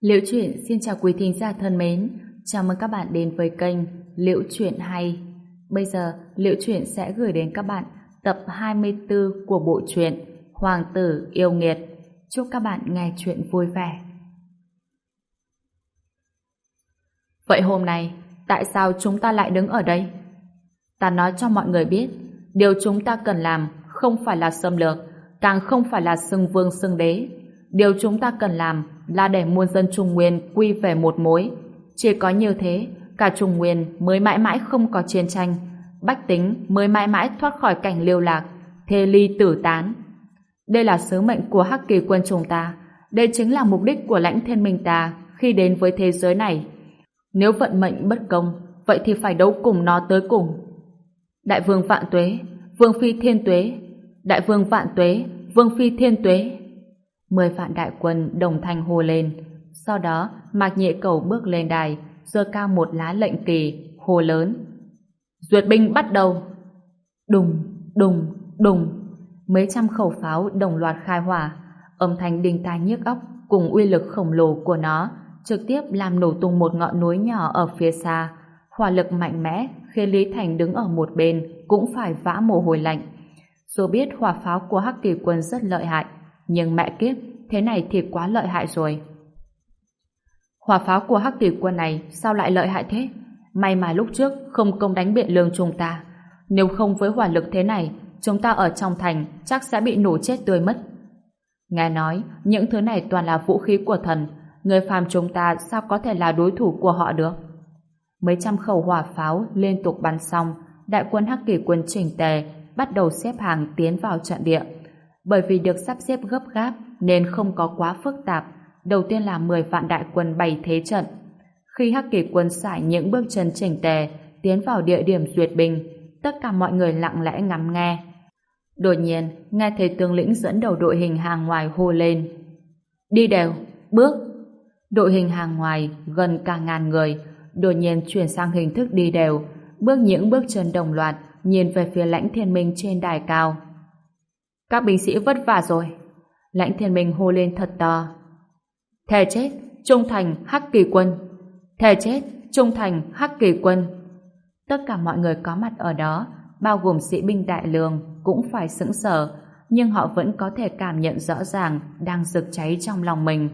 Liễu truyện xin chào quý thính giả thân mến, chào mừng các bạn đến với kênh Liễu truyện hay. Bây giờ, Liễu truyện sẽ gửi đến các bạn tập 24 của bộ truyện Hoàng tử yêu nghiệt. Chúc các bạn nghe truyện vui vẻ. Vậy hôm nay, tại sao chúng ta lại đứng ở đây? Ta nói cho mọi người biết, điều chúng ta cần làm không phải là xâm lược, càng không phải là xưng vương xưng đế. Điều chúng ta cần làm là để muôn dân Trung Nguyên quy về một mối. Chỉ có như thế, cả Trung Nguyên mới mãi mãi không có chiến tranh, bách tính mới mãi mãi thoát khỏi cảnh liêu lạc, thê ly tử tán. Đây là sứ mệnh của Hắc Kỳ quân chúng ta, đây chính là mục đích của lãnh thiên minh ta khi đến với thế giới này. Nếu vận mệnh bất công, vậy thì phải đấu cùng nó tới cùng. Đại vương vạn tuế, vương phi thiên tuế, đại vương vạn tuế, vương phi thiên tuế. Mười vạn đại quân đồng thanh hô lên. Sau đó, Mạc Nhị Cầu bước lên đài, giơ cao một lá lệnh kỳ, hô lớn. Duyệt binh bắt đầu! Đùng, đùng, đùng. Mấy trăm khẩu pháo đồng loạt khai hỏa. Âm thanh đinh tai nhức óc cùng uy lực khổng lồ của nó trực tiếp làm nổ tung một ngọn núi nhỏ ở phía xa. Hỏa lực mạnh mẽ khiến Lý Thành đứng ở một bên cũng phải vã mồ hôi lạnh. Dù biết hỏa pháo của Hắc Kỳ quân rất lợi hại, nhưng mẹ kiếp, thế này thì quá lợi hại rồi. Hỏa pháo của Hắc Kỳ quân này sao lại lợi hại thế? May mà lúc trước không công đánh biện lương chúng ta. Nếu không với hỏa lực thế này, chúng ta ở trong thành chắc sẽ bị nổ chết tươi mất. Nghe nói, những thứ này toàn là vũ khí của thần, người phàm chúng ta sao có thể là đối thủ của họ được? Mấy trăm khẩu hỏa pháo liên tục bắn xong, đại quân Hắc Kỳ quân chỉnh tề bắt đầu xếp hàng tiến vào trận địa. Bởi vì được sắp xếp gấp gáp nên không có quá phức tạp. Đầu tiên là 10 vạn đại quân bày thế trận. Khi Hắc Kỳ quân xài những bước chân chỉnh tề tiến vào địa điểm duyệt binh, tất cả mọi người lặng lẽ ngắm nghe. Đột nhiên, nghe thấy tướng lĩnh dẫn đầu đội hình hàng ngoài hô lên. Đi đều, bước. Đội hình hàng ngoài gần cả ngàn người, đột nhiên chuyển sang hình thức đi đều, bước những bước chân đồng loạt, nhìn về phía lãnh thiên minh trên đài cao. Các binh sĩ vất vả rồi. Lãnh thiên minh hô lên thật to. Thề chết, trung thành, hắc kỳ quân. Thề chết, trung thành, hắc kỳ quân. Tất cả mọi người có mặt ở đó, bao gồm sĩ binh đại lương, cũng phải sững sờ, nhưng họ vẫn có thể cảm nhận rõ ràng đang rực cháy trong lòng mình.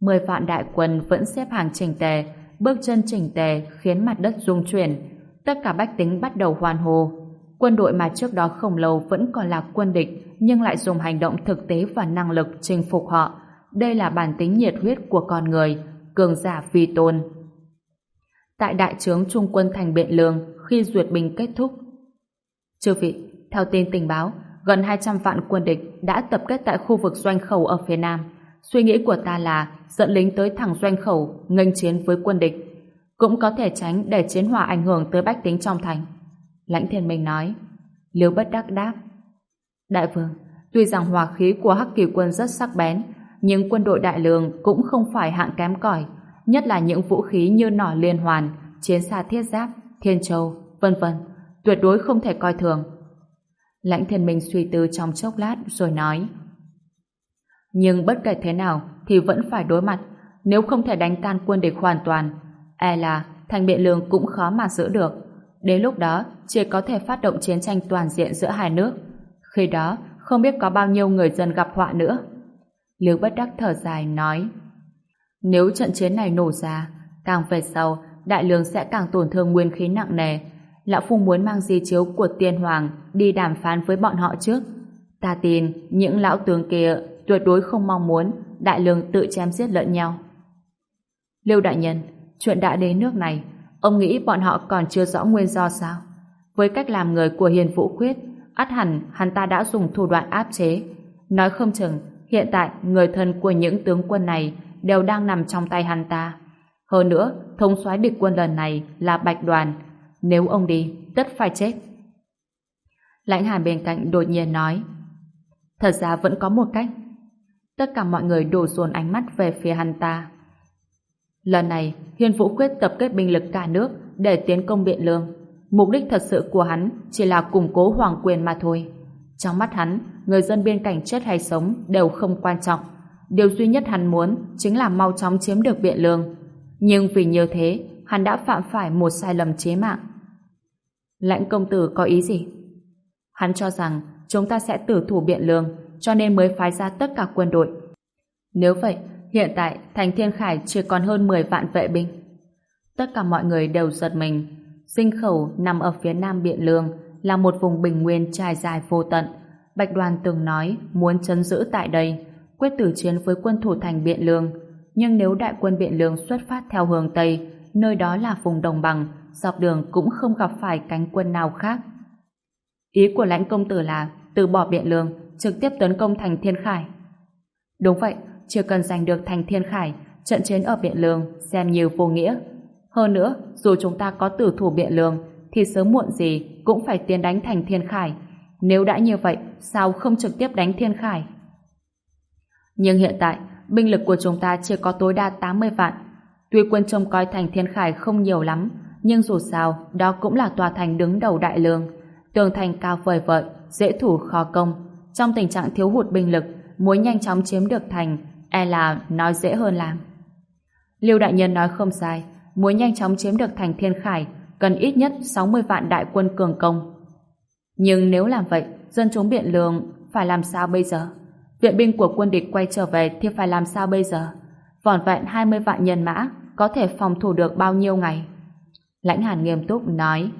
Mười vạn đại quân vẫn xếp hàng chỉnh tề, bước chân chỉnh tề khiến mặt đất rung chuyển. Tất cả bách tính bắt đầu hoan hô. Quân đội mà trước đó không lâu vẫn còn là quân địch nhưng lại dùng hành động thực tế và năng lực chinh phục họ. Đây là bản tính nhiệt huyết của con người, cường giả phi tôn. Tại đại trướng trung quân thành Biện Lương khi duyệt binh kết thúc. Chư vị, theo tin tình báo, gần 200 vạn quân địch đã tập kết tại khu vực doanh khẩu ở phía Nam. Suy nghĩ của ta là dẫn lính tới thẳng doanh khẩu, nghênh chiến với quân địch. Cũng có thể tránh để chiến hỏa ảnh hưởng tới bách tính trong thành. Lãnh thiên minh nói. Liêu bất đắc đáp. Đại vương, tuy rằng hỏa khí của Hắc Kỳ quân rất sắc bén, nhưng quân đội đại lương cũng không phải hạng kém cỏi, nhất là những vũ khí như nỏ liên hoàn, chiến xa thiết giáp, thiên châu, vân vân, tuyệt đối không thể coi thường. Lãnh thiên minh suy tư trong chốc lát rồi nói Nhưng bất kể thế nào thì vẫn phải đối mặt nếu không thể đánh tan quân địch hoàn toàn e là thành biện lương cũng khó mà giữ được đến lúc đó chỉ có thể phát động chiến tranh toàn diện giữa hai nước khi đó không biết có bao nhiêu người dân gặp họa nữa Liêu bất đắc thở dài nói nếu trận chiến này nổ ra càng về sau đại lương sẽ càng tổn thương nguyên khí nặng nề Lão Phu muốn mang di chiếu của tiên hoàng đi đàm phán với bọn họ trước. Ta tin những lão tướng kia tuyệt đối không mong muốn đại lương tự chém giết lẫn nhau. Lưu đại nhân, chuyện đã đến nước này, ông nghĩ bọn họ còn chưa rõ nguyên do sao? Với cách làm người của Hiền Vũ Khuyết, át hẳn hắn ta đã dùng thủ đoạn áp chế. Nói không chừng, hiện tại người thân của những tướng quân này đều đang nằm trong tay hắn ta. Hơn nữa, thống soái địch quân lần này là Bạch Đoàn, nếu ông đi, tất phải chết. Lãnh hàn bên cạnh đột nhiên nói Thật ra vẫn có một cách. Tất cả mọi người đổ dồn ánh mắt về phía hắn ta. Lần này, Hiên Vũ quyết tập kết binh lực cả nước để tiến công Biện Lương. Mục đích thật sự của hắn chỉ là củng cố hoàng quyền mà thôi. Trong mắt hắn, người dân biên cảnh chết hay sống đều không quan trọng. Điều duy nhất hắn muốn chính là mau chóng chiếm được biện lương. Nhưng vì như thế, hắn đã phạm phải một sai lầm chế mạng. Lãnh công tử có ý gì? Hắn cho rằng chúng ta sẽ tử thủ biện lương, cho nên mới phái ra tất cả quân đội. Nếu vậy, hiện tại thành Thiên Khải chỉ còn hơn 10 vạn vệ binh. Tất cả mọi người đều giật mình. Dinh khẩu nằm ở phía nam biện lương là một vùng bình nguyên trải dài vô tận. Bạch đoàn từng nói muốn chấn giữ tại đây, quyết tử chiến với quân thủ thành biện lương. Nhưng nếu đại quân biện lương xuất phát theo hướng Tây, nơi đó là vùng đồng bằng, dọc đường cũng không gặp phải cánh quân nào khác. Ý của lãnh công tử là từ bỏ biện lương, trực tiếp tấn công thành Thiên Khải. Đúng vậy, chưa cần giành được thành Thiên Khải, trận chiến ở biện lương xem như vô nghĩa. Hơn nữa, dù chúng ta có tử thủ biện lương, thì sớm muộn gì cũng phải tiến đánh thành Thiên Khải. Nếu đã như vậy, sao không trực tiếp đánh Thiên Khải? Nhưng hiện tại, binh lực của chúng ta chỉ có tối đa 80 vạn. Tuy quân trông coi thành Thiên Khải không nhiều lắm, nhưng dù sao, đó cũng là tòa thành đứng đầu đại lương. Tường thành cao vời vợi, dễ thủ khó công. Trong tình trạng thiếu hụt binh lực, muốn nhanh chóng chiếm được thành, e là nói dễ hơn làm. Lưu Đại Nhân nói không sai, muốn nhanh chóng chiếm được thành Thiên Khải, cần ít nhất 60 vạn đại quân cường công. Nhưng nếu làm vậy, dân chúng biện lường phải làm sao bây giờ? Viện binh của quân địch quay trở về thì phải làm sao bây giờ? Vỏn vẹn 20 vạn nhân mã có thể phòng thủ được bao nhiêu ngày? Lãnh Hàn nghiêm túc nói.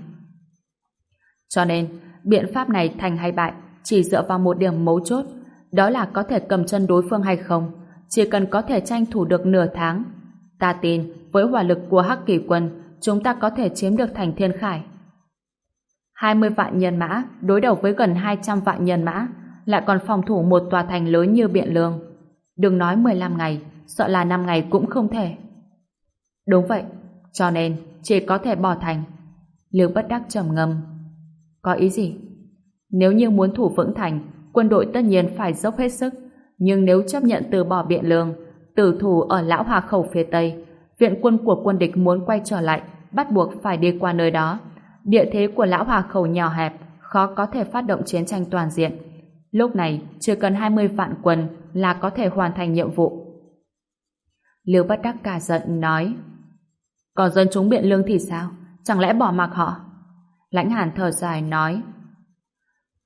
Cho nên, biện pháp này thành hay bại chỉ dựa vào một điểm mấu chốt, đó là có thể cầm chân đối phương hay không. Chỉ cần có thể tranh thủ được nửa tháng. Ta tin, với hỏa lực của Hắc Kỳ quân, chúng ta có thể chiếm được thành Thiên Khải. 20 vạn nhân mã đối đầu với gần 200 vạn nhân mã, lại còn phòng thủ một tòa thành lớn như Biện Lương. Đừng nói 15 ngày, sợ là 5 ngày cũng không thể. Đúng vậy, cho nên chỉ có thể bỏ thành. Liêu bất đắc trầm ngâm. Có ý gì? Nếu như muốn thủ vững thành, quân đội tất nhiên phải dốc hết sức. Nhưng nếu chấp nhận từ bỏ biện lương, tử thủ ở lão hòa khẩu phía Tây, viện quân của quân địch muốn quay trở lại, bắt buộc phải đi qua nơi đó. Địa thế của lão hòa khẩu nhỏ hẹp, khó có thể phát động chiến tranh toàn diện. Lúc này, chưa cần 20 vạn quân là có thể hoàn thành nhiệm vụ. Lưu Bất Đắc cả giận nói Còn dân chúng biện lương thì sao? Chẳng lẽ bỏ mặc họ? Lãnh Hàn thở dài nói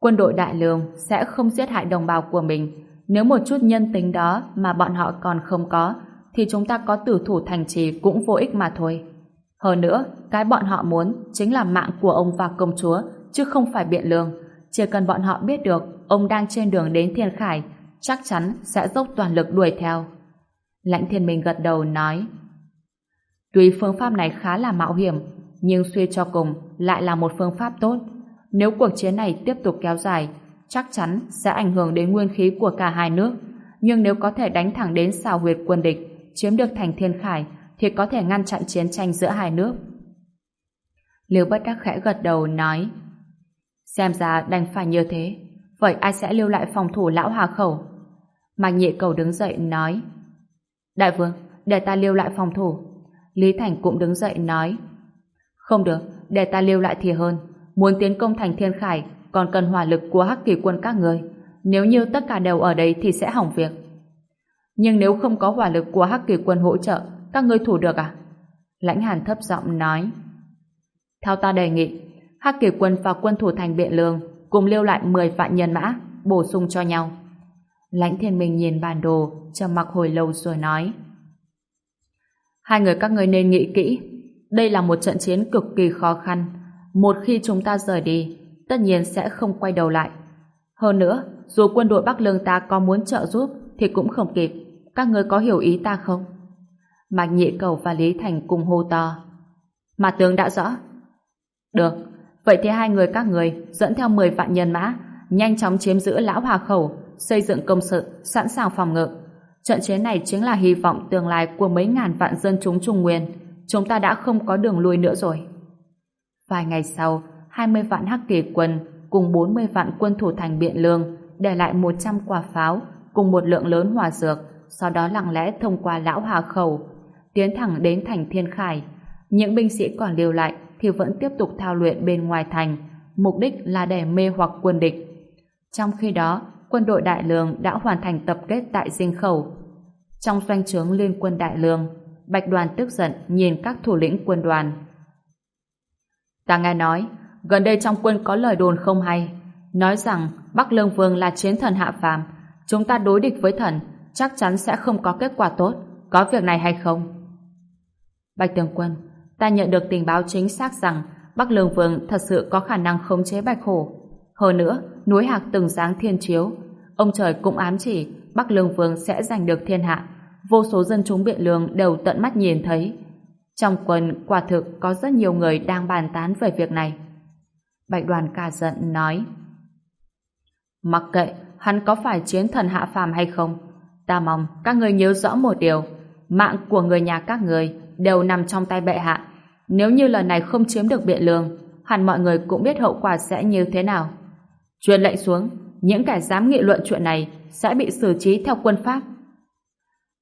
Quân đội Đại Lương sẽ không giết hại đồng bào của mình. Nếu một chút nhân tính đó mà bọn họ còn không có, thì chúng ta có tử thủ thành trì cũng vô ích mà thôi. Hơn nữa, cái bọn họ muốn chính là mạng của ông và công chúa, chứ không phải biện lương. Chỉ cần bọn họ biết được ông đang trên đường đến Thiên Khải, chắc chắn sẽ dốc toàn lực đuổi theo. Lãnh thiên minh gật đầu nói Tuy phương pháp này khá là mạo hiểm, nhưng suy cho cùng lại là một phương pháp tốt. Nếu cuộc chiến này tiếp tục kéo dài, chắc chắn sẽ ảnh hưởng đến nguyên khí của cả hai nước. Nhưng nếu có thể đánh thẳng đến xào huyệt quân địch, chiếm được thành thiên khải, thì có thể ngăn chặn chiến tranh giữa hai nước. Liêu bất đắc khẽ gật đầu nói Xem ra đành phải như thế Vậy ai sẽ lưu lại phòng thủ lão hà khẩu? Mạc nhị cầu đứng dậy nói Đại vương, để ta lưu lại phòng thủ Lý Thành cũng đứng dậy nói Không được, để ta lưu lại thì hơn Muốn tiến công thành thiên khải còn cần hỏa lực của hắc kỳ quân các người. Nếu như tất cả đều ở đây thì sẽ hỏng việc. Nhưng nếu không có hỏa lực của hắc kỳ quân hỗ trợ, các ngươi thủ được à? Lãnh Hàn thấp giọng nói. Theo ta đề nghị, hắc kỳ quân và quân thủ thành biện lương cùng lưu lại 10 vạn nhân mã, bổ sung cho nhau. Lãnh thiên minh nhìn bản đồ, trầm mặc hồi lâu rồi nói. Hai người các ngươi nên nghĩ kỹ. Đây là một trận chiến cực kỳ khó khăn. Một khi chúng ta rời đi, tất nhiên sẽ không quay đầu lại. Hơn nữa, dù quân đội Bắc Lương ta có muốn trợ giúp thì cũng không kịp. Các ngươi có hiểu ý ta không? Mạc Nhị Cầu và Lý Thành cùng hô to. Mà tướng đã rõ. Được, vậy thì hai người các người dẫn theo 10 vạn nhân mã, nhanh chóng chiếm giữ lão hòa khẩu, xây dựng công sự, sẵn sàng phòng ngự. Trận chiến này chính là hy vọng tương lai của mấy ngàn vạn dân chúng Trung Nguyên. Chúng ta đã không có đường lui nữa rồi. Vài ngày sau, 20 vạn hắc kỳ quân cùng 40 vạn quân thủ thành Biện Lương để lại 100 quả pháo cùng một lượng lớn hòa dược, sau đó lặng lẽ thông qua lão hà khẩu, tiến thẳng đến thành Thiên Khải. Những binh sĩ còn lưu lại thì vẫn tiếp tục thao luyện bên ngoài thành, mục đích là để mê hoặc quân địch. Trong khi đó, quân đội Đại Lương đã hoàn thành tập kết tại Dinh Khẩu, Trong doanh trướng liên quân đại lương, Bạch đoàn tức giận nhìn các thủ lĩnh quân đoàn. Ta nghe nói, gần đây trong quân có lời đồn không hay, nói rằng Bắc Lương Vương là chiến thần hạ phàm, chúng ta đối địch với thần, chắc chắn sẽ không có kết quả tốt, có việc này hay không? Bạch Tường Quân, ta nhận được tình báo chính xác rằng Bắc Lương Vương thật sự có khả năng khống chế Bạch Hổ. Hơn nữa, núi Hạc từng dáng thiên chiếu, ông trời cũng ám chỉ Bắc Lương Vương sẽ giành được thiên hạ. Vô số dân chúng biện lương đều tận mắt nhìn thấy. Trong quân quả thực có rất nhiều người đang bàn tán về việc này. Bạch đoàn cả giận nói Mặc kệ hắn có phải chiến thần hạ phàm hay không, ta mong các người nhớ rõ một điều, mạng của người nhà các người đều nằm trong tay bệ hạ. Nếu như lần này không chiếm được biện lương, hẳn mọi người cũng biết hậu quả sẽ như thế nào. Truyền lệnh xuống, những kẻ dám nghị luận chuyện này sẽ bị xử trí theo quân pháp.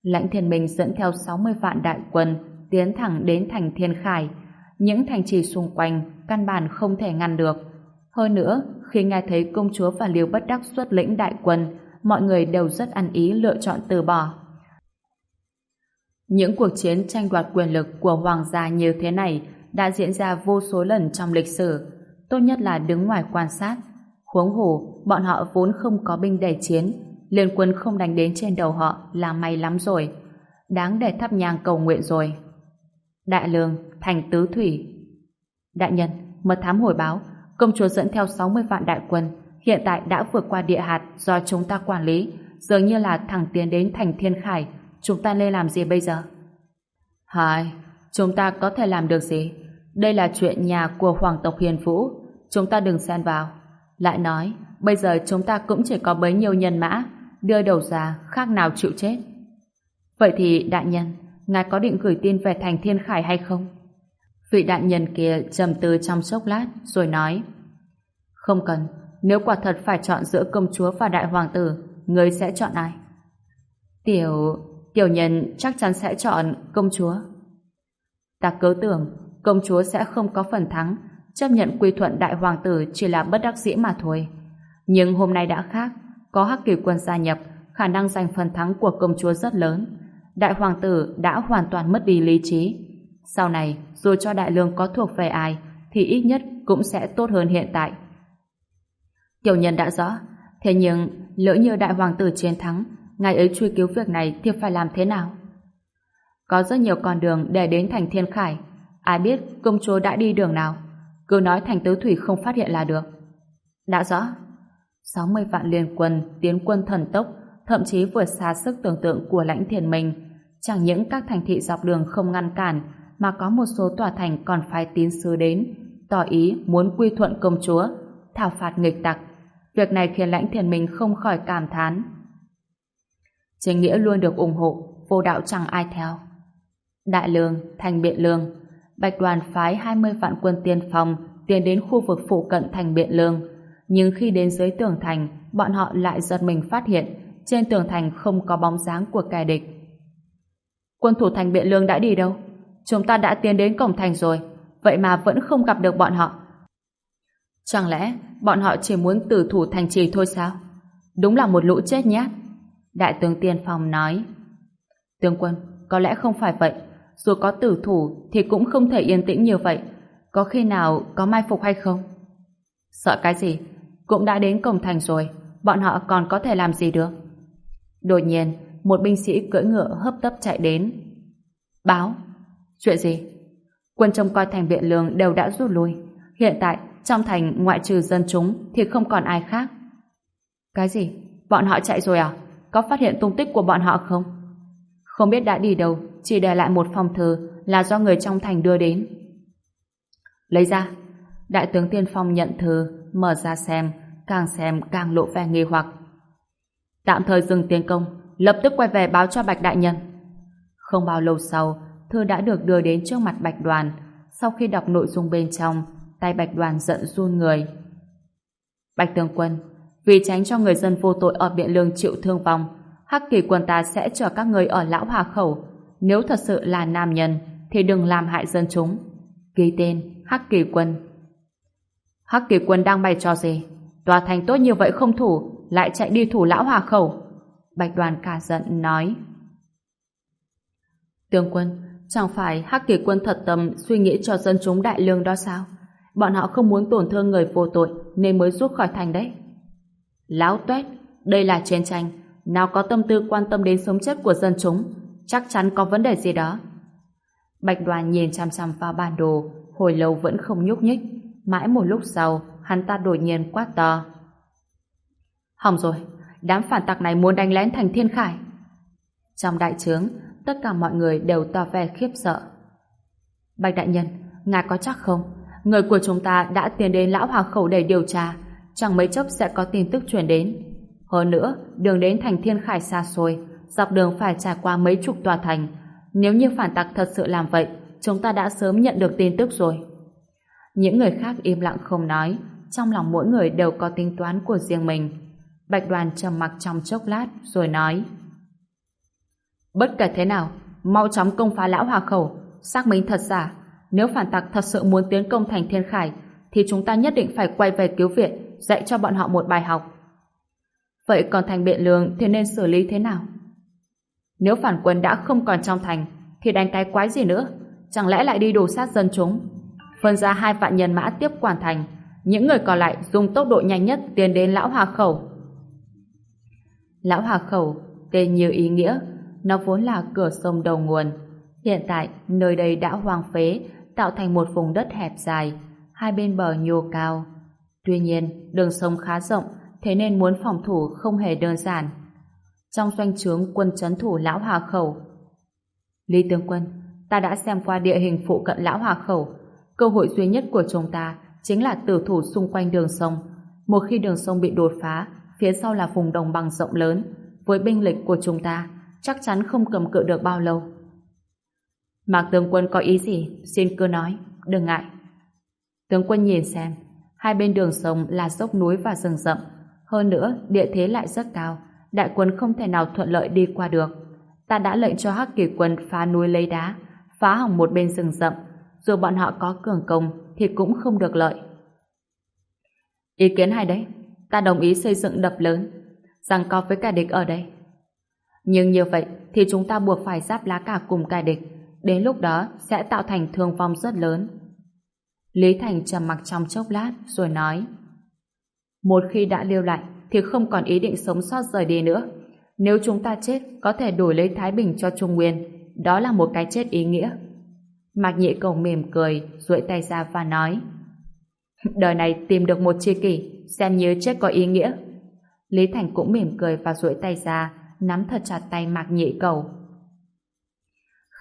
Lãnh thiên minh dẫn theo 60 vạn đại quân tiến thẳng đến thành thiên khải. Những thành trì xung quanh căn bản không thể ngăn được. Hơn nữa, khi nghe thấy công chúa và liêu bất đắc xuất lĩnh đại quân, mọi người đều rất ăn ý lựa chọn từ bỏ. Những cuộc chiến tranh đoạt quyền lực của hoàng gia như thế này đã diễn ra vô số lần trong lịch sử. Tốt nhất là đứng ngoài quan sát. Huống hồ, bọn họ vốn không có binh để chiến. Liên quân không đánh đến trên đầu họ là may lắm rồi. Đáng để thắp nhang cầu nguyện rồi. Đại lương, thành tứ thủy. Đại nhân, mật thám hồi báo, công chúa dẫn theo 60 vạn đại quân, hiện tại đã vượt qua địa hạt do chúng ta quản lý, dường như là thẳng tiến đến thành Thiên Khải, chúng ta nên làm gì bây giờ? Hai, chúng ta có thể làm được gì? Đây là chuyện nhà của hoàng tộc Hiền Vũ, chúng ta đừng xen vào. Lại nói, bây giờ chúng ta cũng chỉ có bấy nhiêu nhân mã, đưa đầu ra khác nào chịu chết. Vậy thì đại nhân, ngài có định gửi tin về thành Thiên Khải hay không? Vị đại nhân kia trầm tư trong chốc lát rồi nói Không cần, nếu quả thật phải chọn giữa công chúa và đại hoàng tử, người sẽ chọn ai? Tiểu... tiểu nhân chắc chắn sẽ chọn công chúa. Ta cứ tưởng công chúa sẽ không có phần thắng, chấp nhận quy thuận đại hoàng tử chỉ là bất đắc dĩ mà thôi. Nhưng hôm nay đã khác, có hắc kỳ quân gia nhập, khả năng giành phần thắng của công chúa rất lớn. Đại hoàng tử đã hoàn toàn mất đi lý trí. Sau này, dù cho đại lương có thuộc về ai, thì ít nhất cũng sẽ tốt hơn hiện tại. Tiểu nhân đã rõ, thế nhưng lỡ như đại hoàng tử chiến thắng, ngài ấy truy cứu việc này thì phải làm thế nào? Có rất nhiều con đường để đến thành thiên khải, ai biết công chúa đã đi đường nào, cứ nói thành tứ thủy không phát hiện là được. Đã rõ, 60 vạn liên quân tiến quân thần tốc, thậm chí vượt xa sức tưởng tượng của lãnh thiền mình. Chẳng những các thành thị dọc đường không ngăn cản, mà có một số tòa thành còn phái tín sứ đến, tỏ ý muốn quy thuận công chúa, thảo phạt nghịch tặc. Việc này khiến lãnh thiền mình không khỏi cảm thán. Chính nghĩa luôn được ủng hộ, vô đạo chẳng ai theo. Đại lương, thành biện lương, Bạch đoàn phái 20 vạn quân tiên phong tiến đến khu vực phụ cận thành biện lương. Nhưng khi đến dưới tường thành, bọn họ lại giật mình phát hiện trên tường thành không có bóng dáng của kẻ địch. Quân thủ thành biện lương đã đi đâu? Chúng ta đã tiến đến cổng thành rồi, vậy mà vẫn không gặp được bọn họ. Chẳng lẽ bọn họ chỉ muốn tử thủ thành trì thôi sao? Đúng là một lũ chết nhát. Đại tướng Tiên Phong nói. Tướng quân, có lẽ không phải vậy. Dù có tử thủ thì cũng không thể yên tĩnh như vậy. Có khi nào có mai phục hay không? Sợ cái gì? Cũng đã đến cổng thành rồi, bọn họ còn có thể làm gì được? Đột nhiên, một binh sĩ cưỡi ngựa hấp tấp chạy đến. Báo, Chuyện gì? Quân trông coi thành biện lương đều đã rút lui. Hiện tại, trong thành ngoại trừ dân chúng thì không còn ai khác. Cái gì? Bọn họ chạy rồi à? Có phát hiện tung tích của bọn họ không? Không biết đã đi đâu, chỉ để lại một phòng thư là do người trong thành đưa đến. Lấy ra. Đại tướng Tiên Phong nhận thư, mở ra xem, càng xem càng lộ vẻ nghi hoặc. Tạm thời dừng tiến công, lập tức quay về báo cho Bạch Đại Nhân. Không bao lâu sau, thư đã được đưa đến trước mặt Bạch Đoàn. Sau khi đọc nội dung bên trong, tay Bạch Đoàn giận run người. Bạch Tường Quân, vì tránh cho người dân vô tội ở Biện Lương chịu thương vong, Hắc Kỳ Quân ta sẽ chờ các người ở Lão hòa Khẩu. Nếu thật sự là nam nhân, thì đừng làm hại dân chúng. Ghi tên Hắc Kỳ Quân. Hắc Kỳ Quân đang bày trò gì? Tòa thành tốt như vậy không thủ, lại chạy đi thủ Lão hòa Khẩu. Bạch Đoàn cả giận nói. Tướng quân, chẳng phải Hắc Kỳ quân thật tâm suy nghĩ cho dân chúng đại lương đó sao? Bọn họ không muốn tổn thương người vô tội nên mới rút khỏi thành đấy. lão tuét, đây là chiến tranh, nào có tâm tư quan tâm đến sống chết của dân chúng, chắc chắn có vấn đề gì đó. Bạch đoàn nhìn chăm chăm vào bản đồ, hồi lâu vẫn không nhúc nhích. Mãi một lúc sau, hắn ta đột nhiên quát to. Hỏng rồi, đám phản tặc này muốn đánh lén thành thiên khải. Trong đại trướng, tất cả mọi người đều tỏ vẻ khiếp sợ. Bạch đại nhân, ngài có chắc không? Người của chúng ta đã tiến đến lão hòa khẩu để điều tra, chẳng mấy chốc sẽ có tin tức truyền đến. Hơn nữa, đường đến thành thiên khải xa xôi, dọc đường phải trải qua mấy chục tòa thành. Nếu như phản tặc thật sự làm vậy, chúng ta đã sớm nhận được tin tức rồi. Những người khác im lặng không nói, trong lòng mỗi người đều có tính toán của riêng mình. Bạch đoàn trầm mặc trong chốc lát, rồi nói Bất kể thế nào, mau chóng công phá lão hòa khẩu, xác minh thật giả. Nếu phản tặc thật sự muốn tiến công thành thiên khải, thì chúng ta nhất định phải quay về cứu viện, dạy cho bọn họ một bài học. Vậy còn thành biện lương thì nên xử lý thế nào? Nếu phản quân đã không còn trong thành, thì đánh cái quái gì nữa? Chẳng lẽ lại đi đổ sát dân chúng? Phân ra hai vạn nhân mã tiếp quản thành, những người còn lại dùng tốc độ nhanh nhất tiến đến Lão Hà Khẩu. Lão Hà Khẩu, tên như ý nghĩa, nó vốn là cửa sông đầu nguồn. Hiện tại, nơi đây đã hoang phế, tạo thành một vùng đất hẹp dài, hai bên bờ nhô cao. Tuy nhiên, đường sông khá rộng, thế nên muốn phòng thủ không hề đơn giản. Trong doanh trướng quân chấn thủ Lão Hà Khẩu, Lý Tướng Quân, ta đã xem qua địa hình phụ cận Lão Hà Khẩu. Cơ hội duy nhất của chúng ta chính là tử thủ xung quanh đường sông. Một khi đường sông bị đột phá, phía sau là vùng đồng bằng rộng lớn. Với binh lịch của chúng ta, chắc chắn không cầm cự được bao lâu. Mạc tướng quân có ý gì? Xin cứ nói, đừng ngại. Tướng quân nhìn xem, hai bên đường sông là dốc núi và rừng rậm. Hơn nữa, địa thế lại rất cao, đại quân không thể nào thuận lợi đi qua được. Ta đã lệnh cho Hắc Kỳ quân phá núi lấy đá, phá hỏng một bên rừng rậm, dù bọn họ có cường công thì cũng không được lợi. Ý kiến hay đấy, ta đồng ý xây dựng đập lớn, rằng co với cả địch ở đây. Nhưng như vậy thì chúng ta buộc phải giáp lá cả cùng cài địch, đến lúc đó sẽ tạo thành thương vong rất lớn. Lý Thành trầm mặc trong chốc lát rồi nói Một khi đã lưu lại thì không còn ý định sống sót rời đi nữa. Nếu chúng ta chết có thể đổi lấy Thái Bình cho Trung Nguyên, đó là một cái chết ý nghĩa. Mạc Nhị Cầu mỉm cười, duỗi tay ra và nói Đời này tìm được một chi kỷ, xem như chết có ý nghĩa. Lý Thành cũng mỉm cười và duỗi tay ra, nắm thật chặt tay Mạc Nhị Cầu.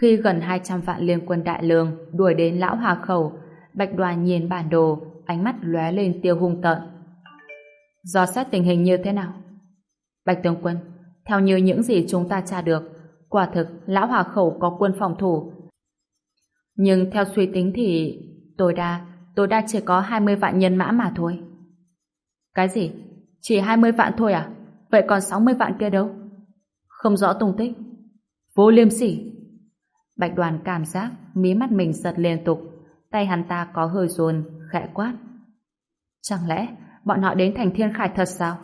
Khi gần 200 vạn liên quân đại lương đuổi đến Lão hòa Khẩu, Bạch Đoàn nhìn bản đồ, ánh mắt lóe lên tiêu hung tợn. Do xét tình hình như thế nào? Bạch Tướng Quân, theo như những gì chúng ta tra được, quả thực Lão hòa Khẩu có quân phòng thủ. Nhưng theo suy tính thì tối đa, tối đa chỉ có 20 vạn nhân mã mà thôi. Cái gì? Chỉ 20 vạn thôi à? Vậy còn 60 vạn kia đâu? Không rõ tung tích. Vô liêm sỉ. Bạch đoàn cảm giác mí mắt mình giật liên tục, tay hắn ta có hơi rồn khẽ quát. Chẳng lẽ bọn họ đến thành thiên khải thật sao?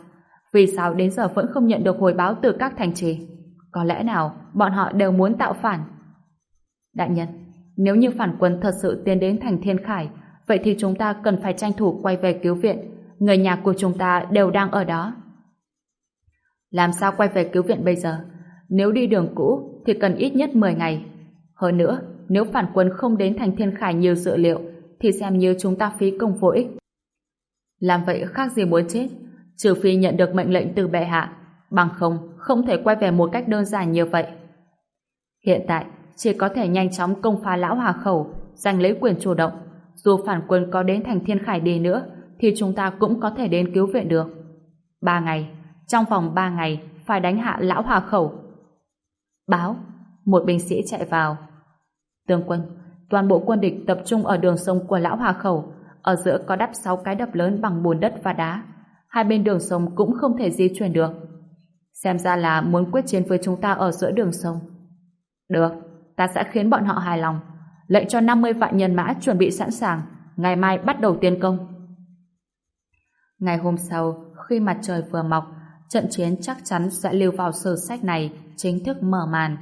Vì sao đến giờ vẫn không nhận được hồi báo từ các thành trì? Có lẽ nào bọn họ đều muốn tạo phản? Đại nhân, nếu như phản quân thật sự tiến đến thành thiên khải, vậy thì chúng ta cần phải tranh thủ quay về cứu viện. Người nhà của chúng ta đều đang ở đó. Làm sao quay về cứu viện bây giờ? Nếu đi đường cũ thì cần ít nhất 10 ngày. Hơn nữa, nếu phản quân không đến thành thiên khải nhiều dự liệu thì xem như chúng ta phí công vô ích. Làm vậy khác gì muốn chết, trừ phi nhận được mệnh lệnh từ bệ hạ, bằng không, không thể quay về một cách đơn giản như vậy. Hiện tại, chỉ có thể nhanh chóng công phá lão hòa khẩu, giành lấy quyền chủ động. Dù phản quân có đến thành thiên khải đi nữa, thì chúng ta cũng có thể đến cứu viện được. Ba ngày, trong vòng ba ngày, phải đánh hạ lão hòa khẩu. Báo, một binh sĩ chạy vào. Tướng quân, toàn bộ quân địch tập trung ở đường sông của lão hòa khẩu, ở giữa có đắp sáu cái đập lớn bằng bùn đất và đá. Hai bên đường sông cũng không thể di chuyển được. Xem ra là muốn quyết chiến với chúng ta ở giữa đường sông. Được, ta sẽ khiến bọn họ hài lòng. Lệnh cho 50 vạn nhân mã chuẩn bị sẵn sàng, ngày mai bắt đầu tiến công. Ngày hôm sau, khi mặt trời vừa mọc, trận chiến chắc chắn sẽ lưu vào sử sách này chính thức mở màn.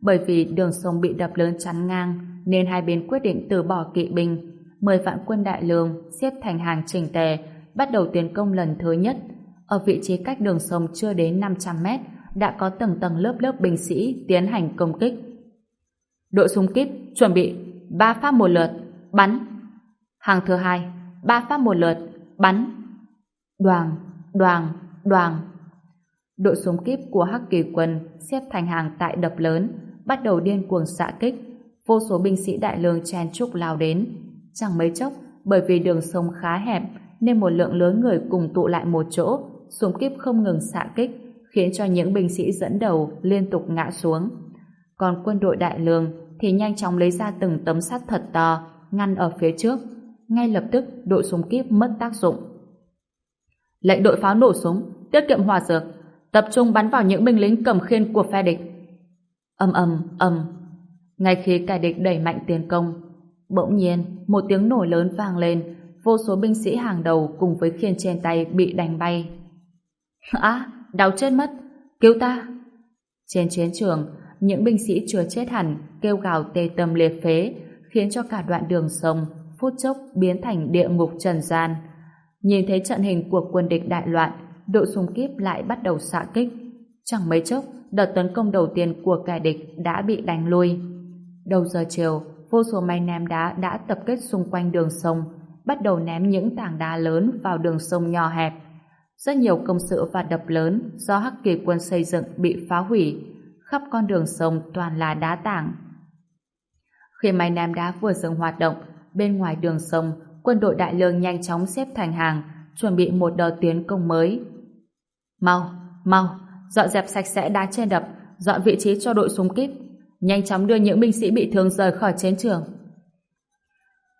Bởi vì đường sông bị đập lớn chắn ngang, nên hai bên quyết định từ bỏ kỵ binh. Mười vạn quân đại lương xếp thành hàng chỉnh tề, bắt đầu tiến công lần thứ nhất. Ở vị trí cách đường sông chưa đến 500 mét, đã có tầng tầng lớp lớp binh sĩ tiến hành công kích. Đội súng kíp chuẩn bị ba phát một lượt, bắn. Hàng thứ hai, ba phát một lượt, bắn. Đoàn, đoàn, đoàn. Đội súng kíp của Hắc Kỳ quân xếp thành hàng tại đập lớn, bắt đầu điên cuồng xạ kích. Vô số binh sĩ đại lương chen trúc lao đến. Chẳng mấy chốc, bởi vì đường sông khá hẹp, nên một lượng lớn người cùng tụ lại một chỗ, súng kíp không ngừng xạ kích, khiến cho những binh sĩ dẫn đầu liên tục ngã xuống. Còn quân đội đại lương thì nhanh chóng lấy ra từng tấm sắt thật to, ngăn ở phía trước. Ngay lập tức, đội súng kíp mất tác dụng. Lệnh đội pháo nổ súng, tiết kiệm hỏa dược, tập trung bắn vào những binh lính cầm khiên của phe địch. Âm ầm, ầm. Ngay khi kẻ địch đẩy mạnh tiến công, bỗng nhiên một tiếng nổ lớn vang lên, vô số binh sĩ hàng đầu cùng với khiên trên tay bị đánh bay. À, đau chết mất, cứu ta! Trên chiến trường, những binh sĩ chưa chết hẳn kêu gào tê tâm liệt phế, khiến cho cả đoạn đường sông phút chốc biến thành địa ngục trần gian. Nhìn thấy trận hình của quân địch đại loạn, đội súng kíp lại bắt đầu xạ kích. Chẳng mấy chốc, đợt tấn công đầu tiên của kẻ địch đã bị đánh lui. Đầu giờ chiều, vô số máy ném đá đã tập kết xung quanh đường sông, bắt đầu ném những tảng đá lớn vào đường sông nhỏ hẹp. Rất nhiều công sự và đập lớn do Hắc Kỳ quân xây dựng bị phá hủy, khắp con đường sông toàn là đá tảng. Khi máy ném đá vừa dừng hoạt động, bên ngoài đường sông, quân đội đại lương nhanh chóng xếp thành hàng, chuẩn bị một đợt tiến công mới. Mau, mau, dọn dẹp sạch sẽ đá trên đập, dọn vị trí cho đội súng kíp, nhanh chóng đưa những binh sĩ bị thương rời khỏi chiến trường.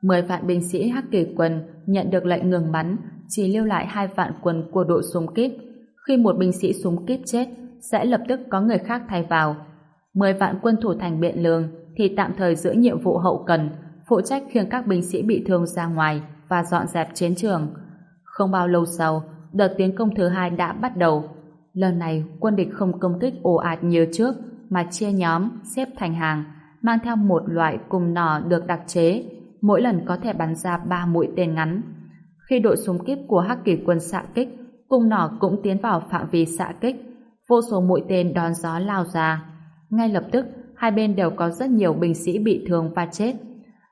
Mười vạn binh sĩ Hắc Kỳ quân nhận được lệnh ngừng bắn, chỉ lưu lại hai vạn quân của đội súng kíp. Khi một binh sĩ súng kíp chết, sẽ lập tức có người khác thay vào. Mười vạn quân thủ thành biện lương thì tạm thời giữ nhiệm vụ hậu cần, phụ trách khiêng các binh sĩ bị thương ra ngoài và dọn dẹp chiến trường. Không bao lâu sau, đợt tiến công thứ hai đã bắt đầu. Lần này, quân địch không công kích ồ ạt như trước, mà chia nhóm, xếp thành hàng, mang theo một loại cung nỏ được đặc chế, mỗi lần có thể bắn ra ba mũi tên ngắn. Khi đội súng kíp của Hắc Kỳ quân xạ kích, cung nỏ cũng tiến vào phạm vi xạ kích, vô số mũi tên đón gió lao ra. Ngay lập tức, hai bên đều có rất nhiều binh sĩ bị thương và chết.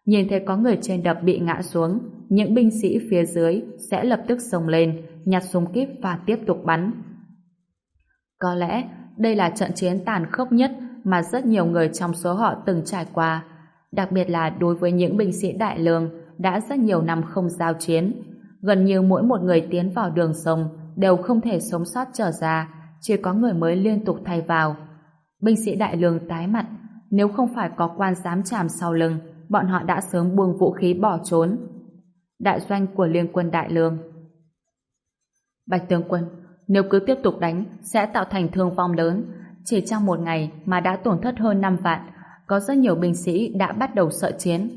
Nhìn thấy có người trên đập bị ngã xuống, những binh sĩ phía dưới sẽ lập tức xông lên, nhặt súng kíp và tiếp tục bắn. Có lẽ đây là trận chiến tàn khốc nhất mà rất nhiều người trong số họ từng trải qua, đặc biệt là đối với những binh sĩ đại lương đã rất nhiều năm không giao chiến. Gần như mỗi một người tiến vào đường sông đều không thể sống sót trở ra, chỉ có người mới liên tục thay vào. Binh sĩ đại lương tái mặt, nếu không phải có quan giám tràm sau lưng, bọn họ đã sớm buông vũ khí bỏ trốn. Đại doanh của liên quân đại lương Bạch tướng quân, nếu cứ tiếp tục đánh, sẽ tạo thành thương vong lớn. Chỉ trong một ngày mà đã tổn thất hơn 5 vạn, có rất nhiều binh sĩ đã bắt đầu sợ chiến.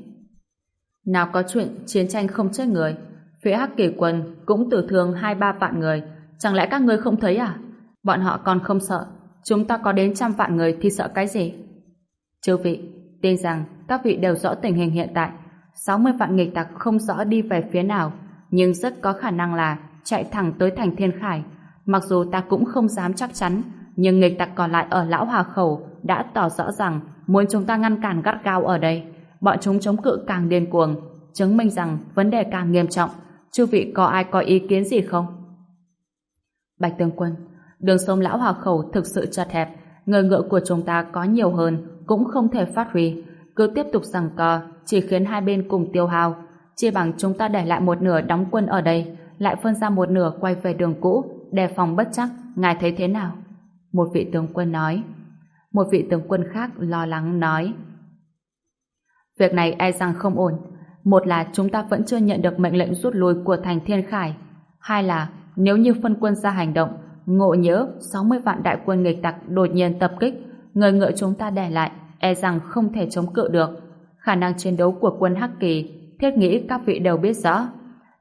Nào có chuyện chiến tranh không chết người, phía Hắc Kỳ quân cũng tử thương 2-3 vạn người, chẳng lẽ các ngươi không thấy à? Bọn họ còn không sợ, chúng ta có đến trăm vạn người thì sợ cái gì? Chư vị, tin rằng các vị đều rõ tình hình hiện tại, 60 vạn nghịch tặc không rõ đi về phía nào, nhưng rất có khả năng là chạy thẳng tới thành Thiên Khải. Mặc dù ta cũng không dám chắc chắn, nhưng nghịch tặc còn lại ở Lão Hòa Khẩu đã tỏ rõ rằng muốn chúng ta ngăn cản gắt gao ở đây. Bọn chúng chống cự càng điên cuồng, chứng minh rằng vấn đề càng nghiêm trọng. Chư vị có ai có ý kiến gì không? Bạch Tương Quân, đường sông Lão Hòa Khẩu thực sự chật hẹp, người ngựa của chúng ta có nhiều hơn cũng không thể phát huy. Cứ tiếp tục rằng co, chỉ khiến hai bên cùng tiêu hao. Chia bằng chúng ta để lại một nửa đóng quân ở đây, lại phân ra một nửa quay về đường cũ, đề phòng bất chắc, ngài thấy thế nào? Một vị tướng quân nói. Một vị tướng quân khác lo lắng nói. Việc này e rằng không ổn. Một là chúng ta vẫn chưa nhận được mệnh lệnh rút lui của thành Thiên Khải. Hai là nếu như phân quân ra hành động, ngộ nhớ 60 vạn đại quân nghịch tặc đột nhiên tập kích, người ngựa chúng ta để lại e rằng không thể chống cự được. Khả năng chiến đấu của quân Hắc Kỳ, thiết nghĩ các vị đều biết rõ.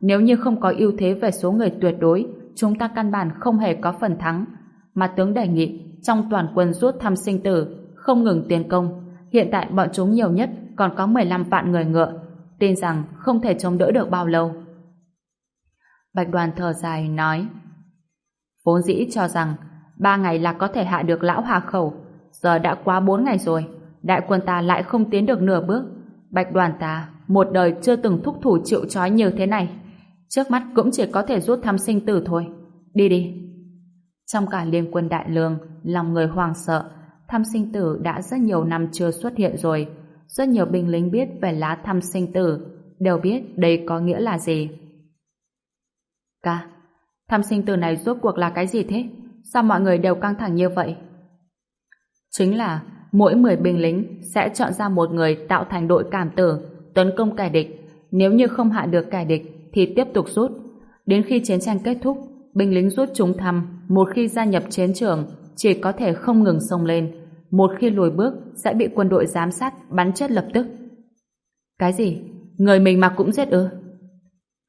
Nếu như không có ưu thế về số người tuyệt đối, chúng ta căn bản không hề có phần thắng. Mà tướng đề nghị, trong toàn quân rút thăm sinh tử, không ngừng tiến công. Hiện tại bọn chúng nhiều nhất còn có 15 vạn người ngựa, tin rằng không thể chống đỡ được bao lâu. Bạch đoàn thở dài nói Vốn dĩ cho rằng ba ngày là có thể hạ được lão Hà Khẩu, giờ đã quá bốn ngày rồi, đại quân ta lại không tiến được nửa bước. Bạch đoàn ta một đời chưa từng thúc thủ chịu trói như thế này. Trước mắt cũng chỉ có thể rút thăm sinh tử thôi. Đi đi. Trong cả liên quân đại lương, lòng người hoàng sợ, thăm sinh tử đã rất nhiều năm chưa xuất hiện rồi. Rất nhiều binh lính biết về lá thăm sinh tử, đều biết đây có nghĩa là gì. Ca, thăm sinh tử này rốt cuộc là cái gì thế? Sao mọi người đều căng thẳng như vậy? Chính là mỗi 10 binh lính sẽ chọn ra một người tạo thành đội cảm tử, tấn công kẻ địch. Nếu như không hạ được kẻ địch thì tiếp tục rút. Đến khi chiến tranh kết thúc, binh lính rút chúng thăm, một khi gia nhập chiến trường chỉ có thể không ngừng sông lên. Một khi lùi bước sẽ bị quân đội giám sát bắn chết lập tức. Cái gì? Người mình mà cũng giết ư?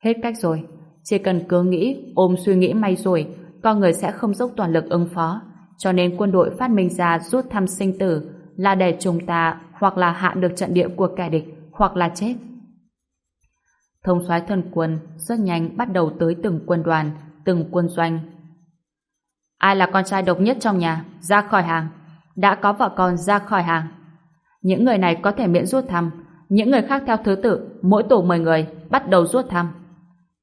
Hết cách rồi. Chỉ cần cứ nghĩ, ôm suy nghĩ may rồi, con người sẽ không dốc toàn lực ứng phó. Cho nên quân đội phát minh ra rút thăm sinh tử là để chúng ta hoặc là hạ được trận địa của kẻ địch hoặc là chết. Thông soái thân quân rất nhanh bắt đầu tới từng quân đoàn, từng quân doanh. Ai là con trai độc nhất trong nhà, ra khỏi hàng. Đã có vợ con ra khỏi hàng. Những người này có thể miễn rút thăm, những người khác theo thứ tự, mỗi tổ 10 người, bắt đầu rút thăm.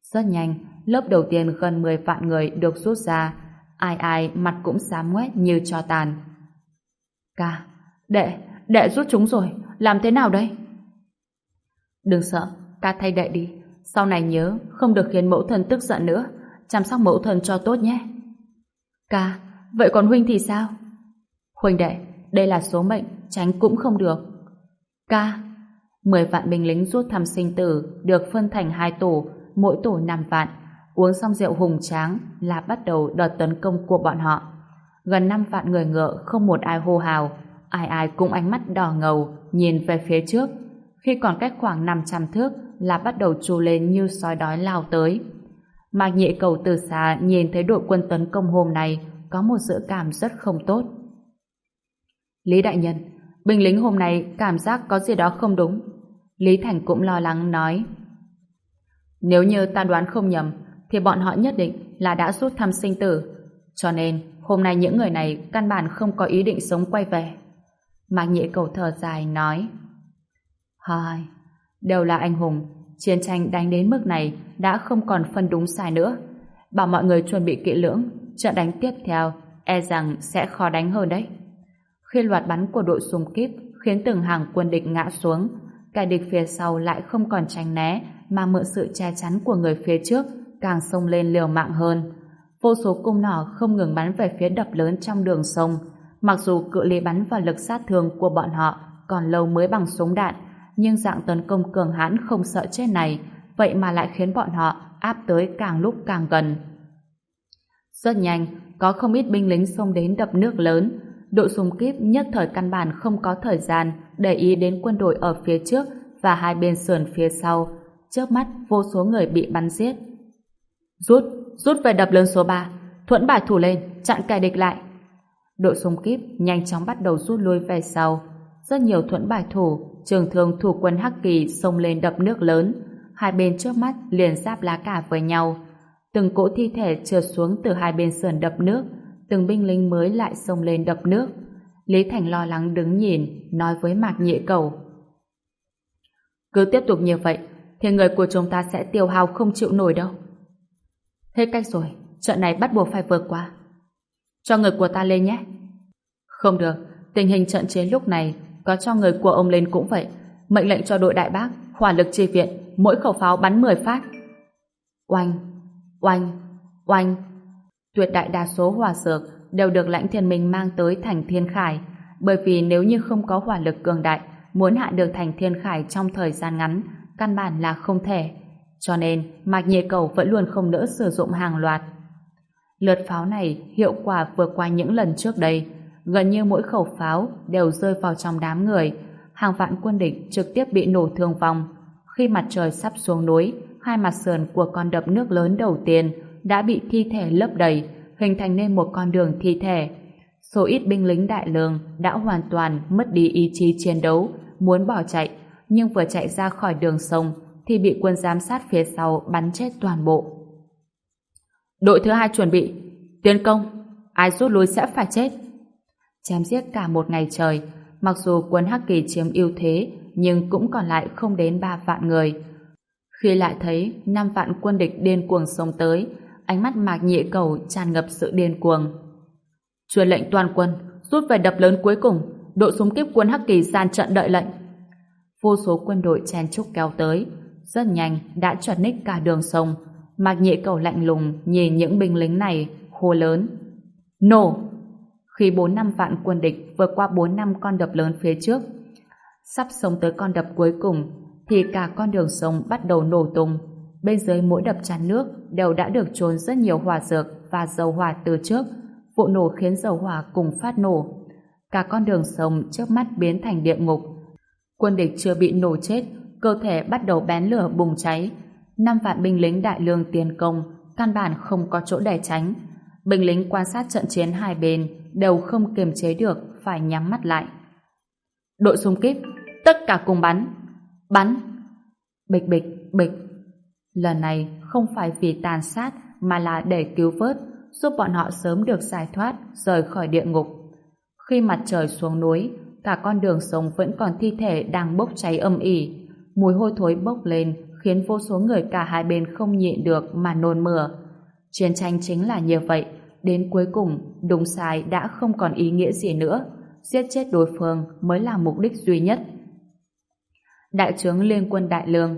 Rất nhanh, lớp đầu tiên gần 10 vạn người được rút ra, ai ai mặt cũng xám ngoét như cho tàn. Ca, đệ, đệ rút chúng rồi, làm thế nào đây? Đừng sợ, ca thay đệ đi, sau này nhớ không được khiến mẫu thân tức giận nữa, chăm sóc mẫu thân cho tốt nhé. Ca, vậy còn huynh thì sao? Huynh đệ, đây là số mệnh, tránh cũng không được. Ca, mười vạn binh lính rút thăm sinh tử được phân thành hai tổ, mỗi tổ năm vạn, uống xong rượu hùng tráng là bắt đầu đợt tấn công của bọn họ. Gần năm vạn người ngựa không một ai hô hào, ai ai cũng ánh mắt đỏ ngầu nhìn về phía trước. Khi còn cách khoảng 500 thước là bắt đầu trù lên như sói đói lao tới. Mạc nhị cầu từ xa nhìn thấy đội quân tấn công hôm nay có một dự cảm rất không tốt. Lý Đại Nhân, binh lính hôm nay cảm giác có gì đó không đúng. Lý Thành cũng lo lắng nói. Nếu như ta đoán không nhầm, thì bọn họ nhất định là đã rút thăm sinh tử. Cho nên, hôm nay những người này căn bản không có ý định sống quay về. Mạc Nhị cầu thở dài nói. Hai, đều là anh hùng. Chiến tranh đánh đến mức này đã không còn phân đúng sai nữa. Bảo mọi người chuẩn bị kỹ lưỡng, trận đánh tiếp theo e rằng sẽ khó đánh hơn đấy. Khi loạt bắn của đội xung kíp khiến từng hàng quân địch ngã xuống, kẻ địch phía sau lại không còn tránh né mà mượn sự che chắn của người phía trước càng xông lên liều mạng hơn. Vô số cung nỏ không ngừng bắn về phía đập lớn trong đường sông. Mặc dù cự ly bắn và lực sát thương của bọn họ còn lâu mới bằng súng đạn, nhưng dạng tấn công cường hãn không sợ chết này vậy mà lại khiến bọn họ áp tới càng lúc càng gần. Rất nhanh, có không ít binh lính xông đến đập nước lớn. Đội xung kíp nhất thời căn bản không có thời gian để ý đến quân đội ở phía trước và hai bên sườn phía sau. Trước mắt vô số người bị bắn giết. Rút, rút về đập lớn số 3, thuẫn bài thủ lên, chặn kẻ địch lại. Đội xung kíp nhanh chóng bắt đầu rút lui về sau. Rất nhiều thuẫn bài thủ, trường thương thủ quân Hắc Kỳ xông lên đập nước lớn. Hai bên trước mắt liền giáp lá cả với nhau. Từng cỗ thi thể trượt xuống từ hai bên sườn đập nước, từng binh lính mới lại xông lên đập nước. Lý Thành lo lắng đứng nhìn, nói với Mạc Nhị Cầu. Cứ tiếp tục như vậy, thì người của chúng ta sẽ tiêu hao không chịu nổi đâu. Hết cách rồi, trận này bắt buộc phải vượt qua. Cho người của ta lên nhé. Không được, tình hình trận chiến lúc này có cho người của ông lên cũng vậy. Mệnh lệnh cho đội đại bác, hỏa lực chi viện, mỗi khẩu pháo bắn 10 phát. Oanh, oanh, oanh. Tuyệt đại đa số hỏa dược đều được lãnh thiên minh mang tới thành thiên khải, bởi vì nếu như không có hỏa lực cường đại, muốn hạ được thành thiên khải trong thời gian ngắn, căn bản là không thể. Cho nên, Mạc Nhị Cầu vẫn luôn không nỡ sử dụng hàng loạt. Lượt pháo này hiệu quả vượt qua những lần trước đây. Gần như mỗi khẩu pháo đều rơi vào trong đám người. Hàng vạn quân địch trực tiếp bị nổ thương vong. Khi mặt trời sắp xuống núi, hai mặt sườn của con đập nước lớn đầu tiên đã bị thi thể lấp đầy, hình thành nên một con đường thi thể. Số ít binh lính đại lương đã hoàn toàn mất đi ý chí chiến đấu, muốn bỏ chạy, nhưng vừa chạy ra khỏi đường sông thì bị quân giám sát phía sau bắn chết toàn bộ. Đội thứ hai chuẩn bị, tiến công, ai rút lui sẽ phải chết. Chém giết cả một ngày trời, mặc dù quân Hắc Kỳ chiếm ưu thế, nhưng cũng còn lại không đến ba vạn người. Khi lại thấy năm vạn quân địch điên cuồng xông tới, ánh mắt mạc nhị cầu tràn ngập sự điên cuồng. Truyền lệnh toàn quân, rút về đập lớn cuối cùng, đội súng kiếp quân Hắc Kỳ gian trận đợi lệnh. Vô số quân đội chen chúc kéo tới, rất nhanh đã chuẩn ních cả đường sông. Mạc nhị cầu lạnh lùng nhìn những binh lính này, hô lớn. Nổ! Khi bốn năm vạn quân địch vượt qua bốn năm con đập lớn phía trước, sắp sống tới con đập cuối cùng, thì cả con đường sông bắt đầu nổ tung. Bên dưới mỗi đập tràn nước đều đã được trốn rất nhiều hỏa dược và dầu hỏa từ trước. Vụ nổ khiến dầu hỏa cùng phát nổ. Cả con đường sông trước mắt biến thành địa ngục. Quân địch chưa bị nổ chết, cơ thể bắt đầu bén lửa bùng cháy. Năm vạn binh lính đại lương tiến công, căn bản không có chỗ để tránh. Binh lính quan sát trận chiến hai bên đều không kiềm chế được phải nhắm mắt lại. Đội xung kích, tất cả cùng bắn. Bắn! Bịch bịch, bịch. Lần này không phải vì tàn sát mà là để cứu vớt, giúp bọn họ sớm được giải thoát, rời khỏi địa ngục. Khi mặt trời xuống núi, cả con đường sống vẫn còn thi thể đang bốc cháy âm ỉ. Mùi hôi thối bốc lên khiến vô số người cả hai bên không nhịn được mà nôn mửa. Chiến tranh chính là như vậy, đến cuối cùng đúng sai đã không còn ý nghĩa gì nữa. Giết chết đối phương mới là mục đích duy nhất. Đại tướng Liên quân Đại Lương,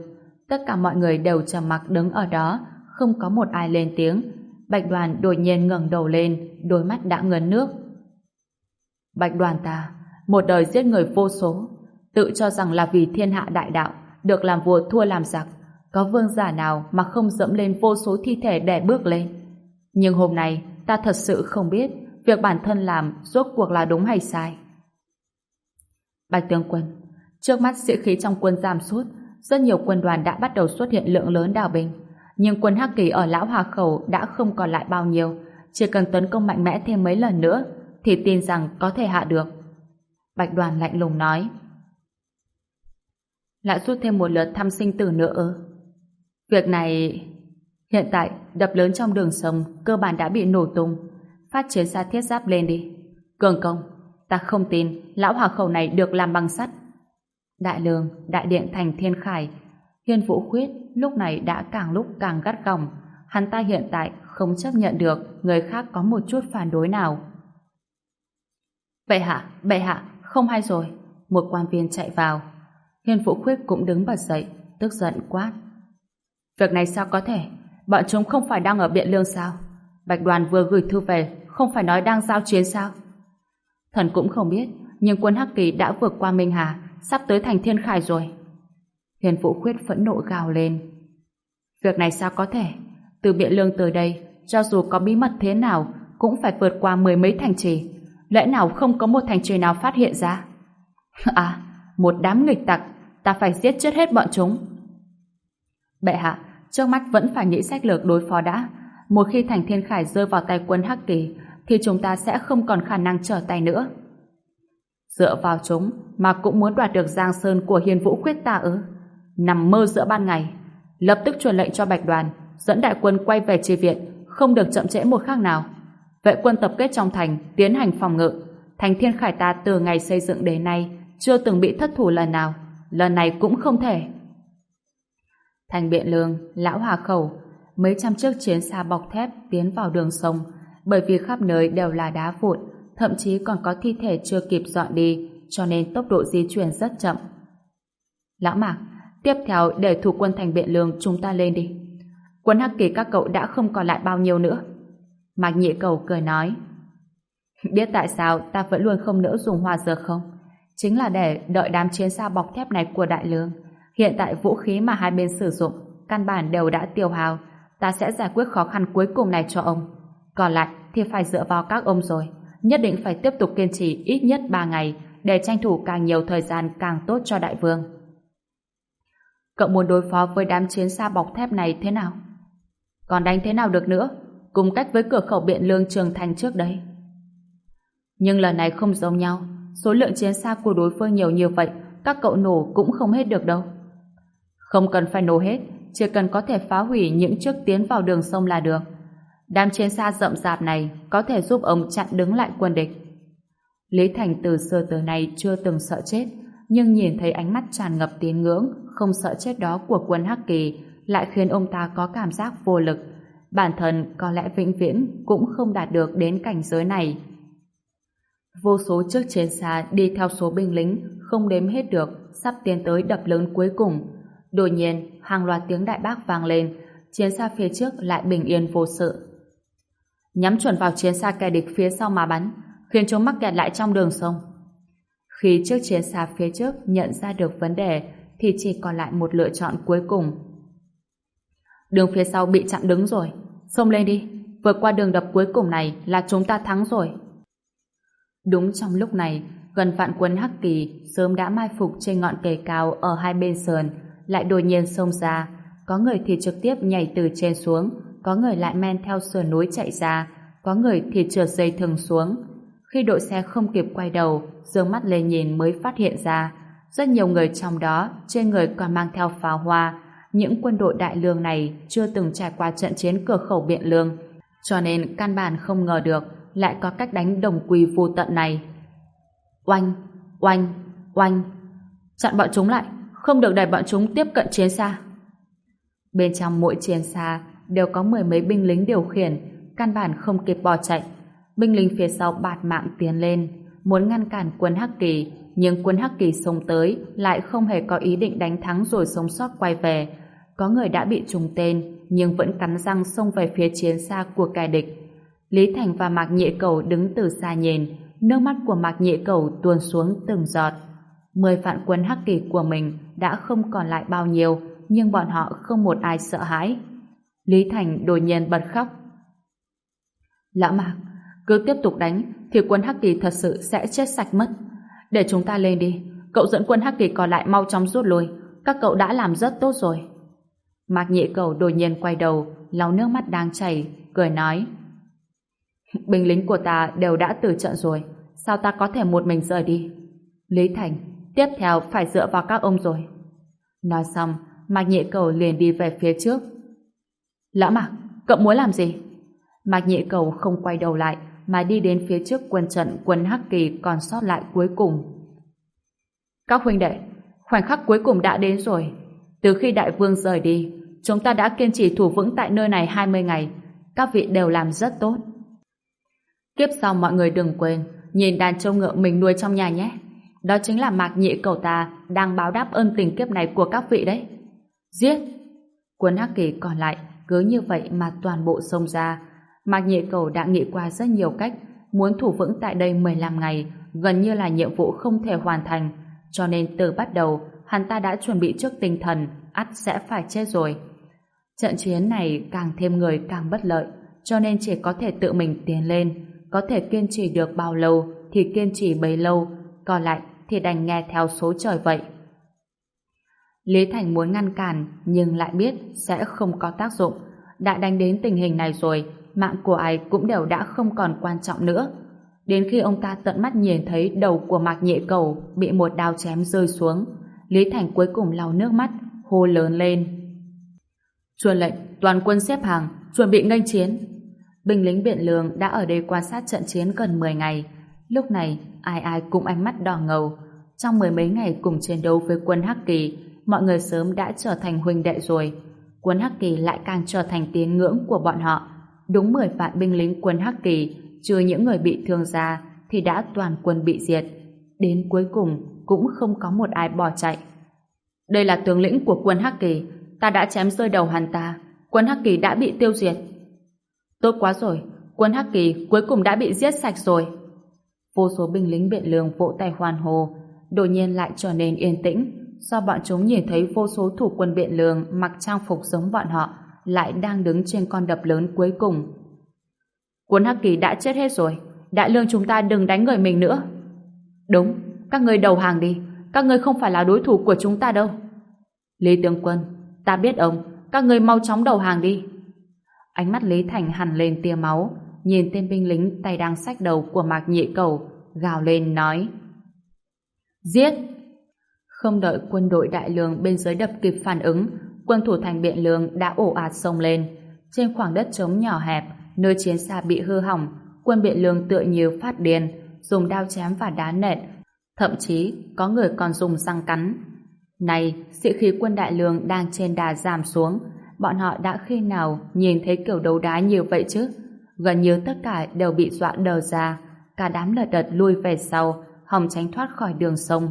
tất cả mọi người đều trầm mặc đứng ở đó, không có một ai lên tiếng. Bạch đoàn đột nhiên ngẩng đầu lên, đôi mắt đã ngấn nước. Bạch đoàn ta, một đời giết người vô số tự cho rằng là vì thiên hạ đại đạo, được làm vua thua làm giặc có vương giả nào mà không dẫm lên vô số thi thể để bước lên. Nhưng hôm nay ta thật sự không biết việc bản thân làm rốt cuộc là đúng hay sai. Bạch tướng quân, trước mắt sĩ khí trong quân giảm sút, rất nhiều quân đoàn đã bắt đầu xuất hiện lượng lớn đào binh. Nhưng quân Hắc Kỳ ở Lão Hòa Khẩu đã không còn lại bao nhiêu, chỉ cần tấn công mạnh mẽ thêm mấy lần nữa thì tin rằng có thể hạ được. Bạch đoàn lạnh lùng nói. Lại rút thêm một lượt thăm sinh tử nữa ư? Việc này... Hiện tại, đập lớn trong đường sông cơ bản đã bị nổ tung. Phát chiến xa thiết giáp lên đi. Cường công, ta không tin lão hỏa khẩu này được làm bằng sắt. Đại lương, đại điện thành thiên khải, hiên vũ khuyết lúc này đã càng lúc càng gắt gỏng. Hắn ta hiện tại không chấp nhận được người khác có một chút phản đối nào. Bệ hạ, bệ hạ, không hay rồi. Một quan viên chạy vào. Hiên vũ khuyết cũng đứng bật dậy, tức giận quát. Việc này sao có thể? Bọn chúng không phải đang ở Biện Lương sao? Bạch đoàn vừa gửi thư về, không phải nói đang giao chiến sao? Thần cũng không biết, nhưng quân Hắc Kỳ đã vượt qua Minh Hà, sắp tới thành Thiên Khải rồi. Hiền Vũ Khuyết phẫn nộ gào lên. Việc này sao có thể? Từ Biện Lương tới đây, cho dù có bí mật thế nào, cũng phải vượt qua mười mấy thành trì. Lẽ nào không có một thành trì nào phát hiện ra? À, một đám nghịch tặc, ta phải giết chết hết bọn chúng. Bệ hạ, trước mắt vẫn phải nghĩ sách lược đối phó đã. Một khi thành thiên khải rơi vào tay quân Hắc Kỳ, thì chúng ta sẽ không còn khả năng trở tay nữa. Dựa vào chúng mà cũng muốn đoạt được Giang Sơn của Hiền Vũ quyết ta ư? Nằm mơ giữa ban ngày. Lập tức truyền lệnh cho Bạch Đoàn, dẫn đại quân quay về chi viện, không được chậm trễ một khắc nào. Vệ quân tập kết trong thành, tiến hành phòng ngự. Thành thiên khải ta từ ngày xây dựng đến nay chưa từng bị thất thủ lần nào. Lần này cũng không thể. Thành Biện Lương, Lão Hà Khẩu, mấy trăm chiếc chiến xa bọc thép tiến vào đường sông, bởi vì khắp nơi đều là đá vụn, thậm chí còn có thi thể chưa kịp dọn đi, cho nên tốc độ di chuyển rất chậm. Lão Mạc, tiếp theo để thủ quân thành Biện Lương chúng ta lên đi. Quân Hắc Kỳ các cậu đã không còn lại bao nhiêu nữa. Mạc Nhị Cầu cười nói. Biết tại sao ta vẫn luôn không nỡ dùng hoa dược không? Chính là để đợi đám chiến xa bọc thép này của Đại Lương Hiện tại vũ khí mà hai bên sử dụng căn bản đều đã tiêu hao. Ta sẽ giải quyết khó khăn cuối cùng này cho ông. Còn lại thì phải dựa vào các ông rồi. Nhất định phải tiếp tục kiên trì ít nhất 3 ngày để tranh thủ càng nhiều thời gian càng tốt cho đại vương. Cậu muốn đối phó với đám chiến xa bọc thép này thế nào? Còn đánh thế nào được nữa? Cùng cách với cửa khẩu biện lương trường thành trước đấy Nhưng lần này không giống nhau. Số lượng chiến xa của đối phương nhiều như vậy, các cậu nổ cũng không hết được đâu. Không cần phải nổ hết, chỉ cần có thể phá hủy những chiếc tiến vào đường sông là được. Đám chiến xa rậm rạp này có thể giúp ông chặn đứng lại quân địch. Lý Thành từ xưa tới nay chưa từng sợ chết, nhưng nhìn thấy ánh mắt tràn ngập tín ngưỡng, không sợ chết đó của quân Hắc Kỳ lại khiến ông ta có cảm giác vô lực. Bản thân có lẽ vĩnh viễn cũng không đạt được đến cảnh giới này. Vô số chiếc chiến xa đi theo số binh lính không đếm hết được, sắp tiến tới đập lớn cuối cùng. Đột nhiên, hàng loạt tiếng đại bác vang lên, chiến xa phía trước lại bình yên vô sự. Nhắm chuẩn vào chiến xa kẻ địch phía sau mà bắn, khiến chúng mắc kẹt lại trong đường sông. Khi chiếc chiến xa phía trước nhận ra được vấn đề, thì chỉ còn lại một lựa chọn cuối cùng. Đường phía sau bị chặn đứng rồi. Xông lên đi. Vượt qua đường đập cuối cùng này là chúng ta thắng rồi. Đúng trong lúc này, gần vạn quân Hắc Kỳ sớm đã mai phục trên ngọn cây cao ở hai bên sườn, lại đột nhiên xông ra. Có người thì trực tiếp nhảy từ trên xuống, có người lại men theo sườn núi chạy ra, có người thì trượt dây thừng xuống. Khi đội xe không kịp quay đầu, dương mắt lên nhìn mới phát hiện ra, rất nhiều người trong đó trên người còn mang theo pháo hoa. Những quân đội đại lương này chưa từng trải qua trận chiến cửa khẩu biện lương, cho nên căn bản không ngờ được lại có cách đánh đồng quỳ vô tận này. Oanh, oanh, oanh. Chặn bọn chúng lại, không được để bọn chúng tiếp cận chiến xa. Bên trong mỗi chiến xa đều có mười mấy binh lính điều khiển, căn bản không kịp bỏ chạy. Binh lính phía sau bạt mạng tiến lên, muốn ngăn cản quân Hắc Kỳ, nhưng quân Hắc Kỳ xông tới lại không hề có ý định đánh thắng rồi sống sót quay về. Có người đã bị trùng tên, nhưng vẫn cắn răng xông về phía chiến xa của kẻ địch. Lý Thành và Mạc Nhị Cầu đứng từ xa nhìn, nước mắt của Mạc Nhị Cầu tuôn xuống từng giọt. Mười vạn quân Hắc Kỳ của mình đã không còn lại bao nhiêu, nhưng bọn họ không một ai sợ hãi. Lý Thành đột nhiên bật khóc. Lão Mạc, cứ tiếp tục đánh thì quân Hắc Kỳ thật sự sẽ chết sạch mất. Để chúng ta lên đi. Cậu dẫn quân Hắc Kỳ còn lại mau chóng rút lui. Các cậu đã làm rất tốt rồi. Mạc Nhị Cầu đột nhiên quay đầu, lau nước mắt đang chảy, cười nói. Binh lính của ta đều đã từ trận rồi. Sao ta có thể một mình rời đi? Lý Thành, tiếp theo phải dựa vào các ông rồi. Nói xong, Mạc Nhị Cầu liền đi về phía trước. Lã Mạc, cậu muốn làm gì? Mạc Nhị Cầu không quay đầu lại, mà đi đến phía trước quân trận quân Hắc Kỳ còn sót lại cuối cùng. Các huynh đệ, khoảnh khắc cuối cùng đã đến rồi. Từ khi đại vương rời đi, chúng ta đã kiên trì thủ vững tại nơi này 20 ngày. Các vị đều làm rất tốt. Kiếp sau mọi người đừng quên, nhìn đàn trâu ngựa mình nuôi trong nhà nhé. Đó chính là mạc nhị cầu ta đang báo đáp ơn tình kiếp này của các vị đấy. Giết! cuốn Hắc Kỳ còn lại cứ như vậy mà toàn bộ xông ra, Mạc Nhị Cầu đã nghĩ qua rất nhiều cách, muốn thủ vững tại đây 15 ngày, gần như là nhiệm vụ không thể hoàn thành, cho nên từ bắt đầu, hắn ta đã chuẩn bị trước tinh thần, ắt sẽ phải chết rồi. Trận chiến này càng thêm người càng bất lợi, cho nên chỉ có thể tự mình tiến lên, có thể kiên trì được bao lâu thì kiên trì bấy lâu, còn lại thì đành nghe theo số trời vậy. Lý Thành muốn ngăn cản, nhưng lại biết sẽ không có tác dụng. Đã đánh đến tình hình này rồi, mạng của ai cũng đều đã không còn quan trọng nữa. Đến khi ông ta tận mắt nhìn thấy đầu của Mạc Nhị Cầu bị một đao chém rơi xuống, Lý Thành cuối cùng lau nước mắt, hô lớn lên. truyền lệnh, toàn quân xếp hàng, chuẩn bị nghênh chiến. Binh lính biện lương đã ở đây quan sát trận chiến gần 10 ngày. Lúc này, ai ai cũng ánh mắt đỏ ngầu. Trong mười mấy ngày cùng chiến đấu với quân Hắc Kỳ, mọi người sớm đã trở thành huynh đệ rồi. Quân Hắc Kỳ lại càng trở thành tiếng ngưỡng của bọn họ đúng 10 vạn binh lính quân Hắc Kỳ, trừ những người bị thương ra, thì đã toàn quân bị diệt. Đến cuối cùng, cũng không có một ai bỏ chạy. Đây là tướng lĩnh của quân Hắc Kỳ, ta đã chém rơi đầu hắn ta, quân Hắc Kỳ đã bị tiêu diệt. Tốt quá rồi, quân Hắc Kỳ cuối cùng đã bị giết sạch rồi. Vô số binh lính biện lương vỗ tay hoan hô, đột nhiên lại trở nên yên tĩnh, do bọn chúng nhìn thấy vô số thủ quân biện lương mặc trang phục giống bọn họ, lại đang đứng trên con đập lớn cuối cùng. Quân Hắc Kỳ đã chết hết rồi, đại lương chúng ta đừng đánh người mình nữa. Đúng, các ngươi đầu hàng đi, các ngươi không phải là đối thủ của chúng ta đâu. Lý Tướng Quân, ta biết ông, các ngươi mau chóng đầu hàng đi. Ánh mắt Lý Thành hằn lên tia máu, nhìn tên binh lính tay đang sách đầu của Mạc Nhị Cầu, gào lên nói Giết! Không đợi quân đội đại lương bên dưới đập kịp phản ứng, quân thủ thành biện lương đã ổ ạt xông lên. Trên khoảng đất trống nhỏ hẹp, nơi chiến xa bị hư hỏng, quân biện lương tựa như phát điên, dùng đao chém và đá nện, thậm chí có người còn dùng răng cắn. Này, sĩ khí quân đại lương đang trên đà giảm xuống, bọn họ đã khi nào nhìn thấy kiểu đấu đá như vậy chứ? Gần như tất cả đều bị dọa đờ ra, cả đám lật đật lui về sau, hòng tránh thoát khỏi đường sông.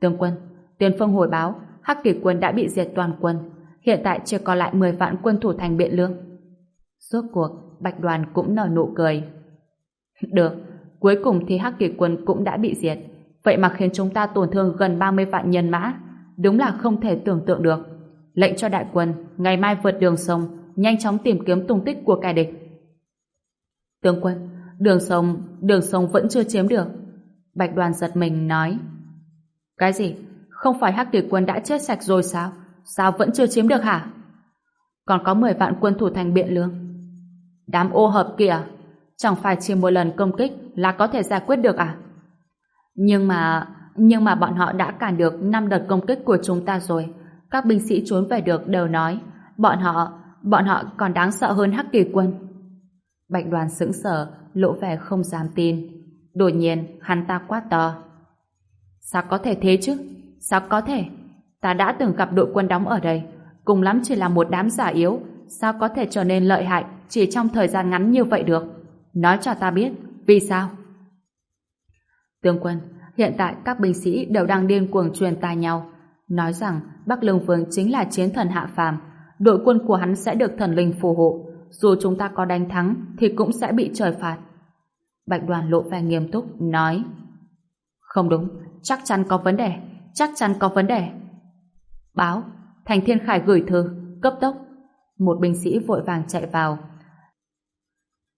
Tướng quân, tiền phương hồi báo, Hắc Kỳ quân đã bị diệt toàn quân, hiện tại chỉ còn lại 10 vạn quân thủ thành Biện Lương. Rốt cuộc, Bạch Đoàn cũng nở nụ cười. Được, cuối cùng thì Hắc Kỳ quân cũng đã bị diệt, vậy mà khiến chúng ta tổn thương gần 30 vạn nhân mã, đúng là không thể tưởng tượng được. Lệnh cho đại quân, ngày mai vượt đường sông, nhanh chóng tìm kiếm tung tích của kẻ địch. Tướng quân, đường sông, đường sông vẫn chưa chiếm được. Bạch đoàn giật mình nói. Cái gì? Không phải Hắc Kỳ quân đã chết sạch rồi sao? Sao vẫn chưa chiếm được hả? Còn có 10 vạn quân thủ thành biện lương. Đám ô hợp kìa, chẳng phải chỉ một lần công kích là có thể giải quyết được à? Nhưng mà, nhưng mà bọn họ đã cản được 5 đợt công kích của chúng ta rồi. Các binh sĩ trốn về được đều nói, bọn họ, bọn họ còn đáng sợ hơn Hắc Kỳ quân. Bạch đoàn sững sờ, lộ vẻ không dám tin. Đột nhiên, hắn ta quát to. Sao có thể thế chứ? Sao có thể? Ta đã từng gặp đội quân đóng ở đây, cùng lắm chỉ là một đám giả yếu, sao có thể trở nên lợi hại chỉ trong thời gian ngắn như vậy được? Nói cho ta biết, vì sao? Tướng quân, hiện tại các binh sĩ đều đang điên cuồng truyền tai nhau, nói rằng Bắc Lương Vương chính là chiến thần hạ phàm, đội quân của hắn sẽ được thần linh phù hộ, dù chúng ta có đánh thắng thì cũng sẽ bị trời phạt. Bạch đoàn lộ vẻ nghiêm túc, nói Không đúng, chắc chắn có vấn đề, chắc chắn có vấn đề. Báo, Thành Thiên Khải gửi thư, cấp tốc. Một binh sĩ vội vàng chạy vào.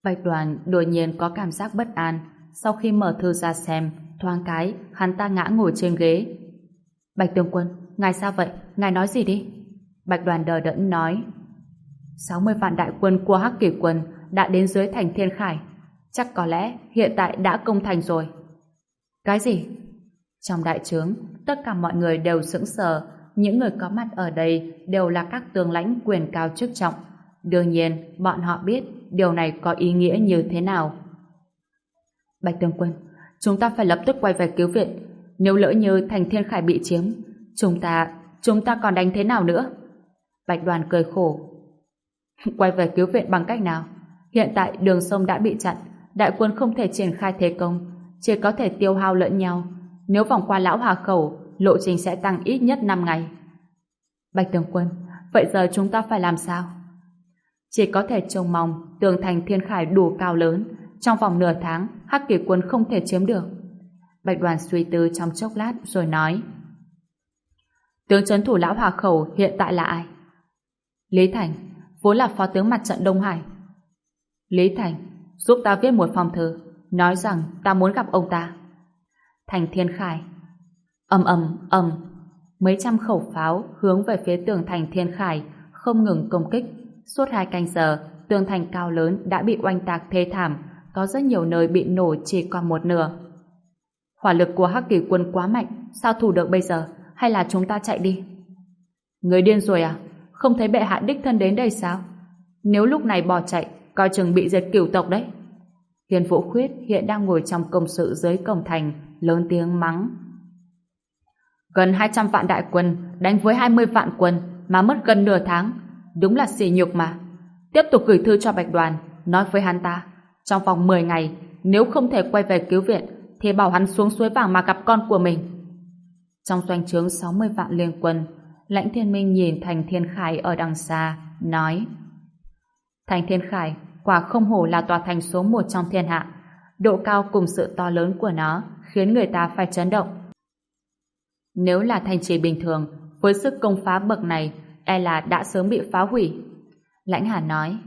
Bạch đoàn đột nhiên có cảm giác bất an, sau khi mở thư ra xem, thoáng cái, hắn ta ngã ngồi trên ghế. Bạch tướng quân, ngài sao vậy? Ngài nói gì đi? Bạch đoàn đờ đẫn nói. 60 vạn đại quân của Hắc Kỳ quân đã đến dưới thành Thiên Khải. Chắc có lẽ hiện tại đã công thành rồi. Cái gì? Trong đại trướng, tất cả mọi người đều sững sờ. Những người có mặt ở đây đều là các tướng lãnh quyền cao chức trọng. Đương nhiên, bọn họ biết điều này có ý nghĩa như thế nào. Bạch Tương quân, chúng ta phải lập tức quay về cứu viện. Nếu lỡ như thành Thiên Khải bị chiếm, chúng ta, chúng ta còn đánh thế nào nữa? Bạch đoàn cười khổ. Quay về cứu viện bằng cách nào? Hiện tại đường sông đã bị chặn, đại quân không thể triển khai thế công, chỉ có thể tiêu hao lẫn nhau. Nếu vòng qua lão hà khẩu, lộ trình sẽ tăng ít nhất 5 ngày. Bạch tướng quân, vậy giờ chúng ta phải làm sao? Chỉ có thể trông mong tường thành thiên khải đủ cao lớn, trong vòng nửa tháng, hắc kỳ quân không thể chiếm được. Bạch đoàn suy tư trong chốc lát rồi nói Tướng chấn thủ lão hòa khẩu hiện tại là ai? Lý Thành, vốn là phó tướng mặt trận Đông Hải. Lý Thành, giúp ta viết một phong thư, nói rằng ta muốn gặp ông ta. Thành Thiên Khải. ầm ầm ầm, mấy trăm khẩu pháo hướng về phía tường thành Thiên Khải, không ngừng công kích. Suốt hai canh giờ, tường thành cao lớn đã bị oanh tạc thê thảm, có rất nhiều nơi bị nổ chỉ còn một nửa. Hỏa lực của Hắc Kỳ quân quá mạnh, sao thủ được bây giờ? Hay là chúng ta chạy đi? Người điên rồi à? Không thấy bệ hạ đích thân đến đây sao? Nếu lúc này bỏ chạy, coi chừng bị diệt cửu tộc đấy. Hiền Vũ Khuyết hiện đang ngồi trong công sự dưới cổng thành, lớn tiếng mắng. Gần 200 vạn đại quân đánh với 20 vạn quân mà mất gần nửa tháng. Đúng là xỉ nhục mà. Tiếp tục gửi thư cho Bạch Đoàn, nói với hắn ta. Trong vòng 10 ngày, nếu không thể quay về cứu viện, thì bảo hắn xuống suối vàng mà gặp con của mình. Trong doanh trướng 60 vạn liên quân, Lãnh Thiên Minh nhìn Thành Thiên Khải ở đằng xa, nói Thành Thiên Khải quả không hổ là tòa thành số một trong thiên hạ. Độ cao cùng sự to lớn của nó khiến người ta phải chấn động. Nếu là thành trì bình thường, với sức công phá bậc này, e là đã sớm bị phá hủy. Lãnh Hà nói,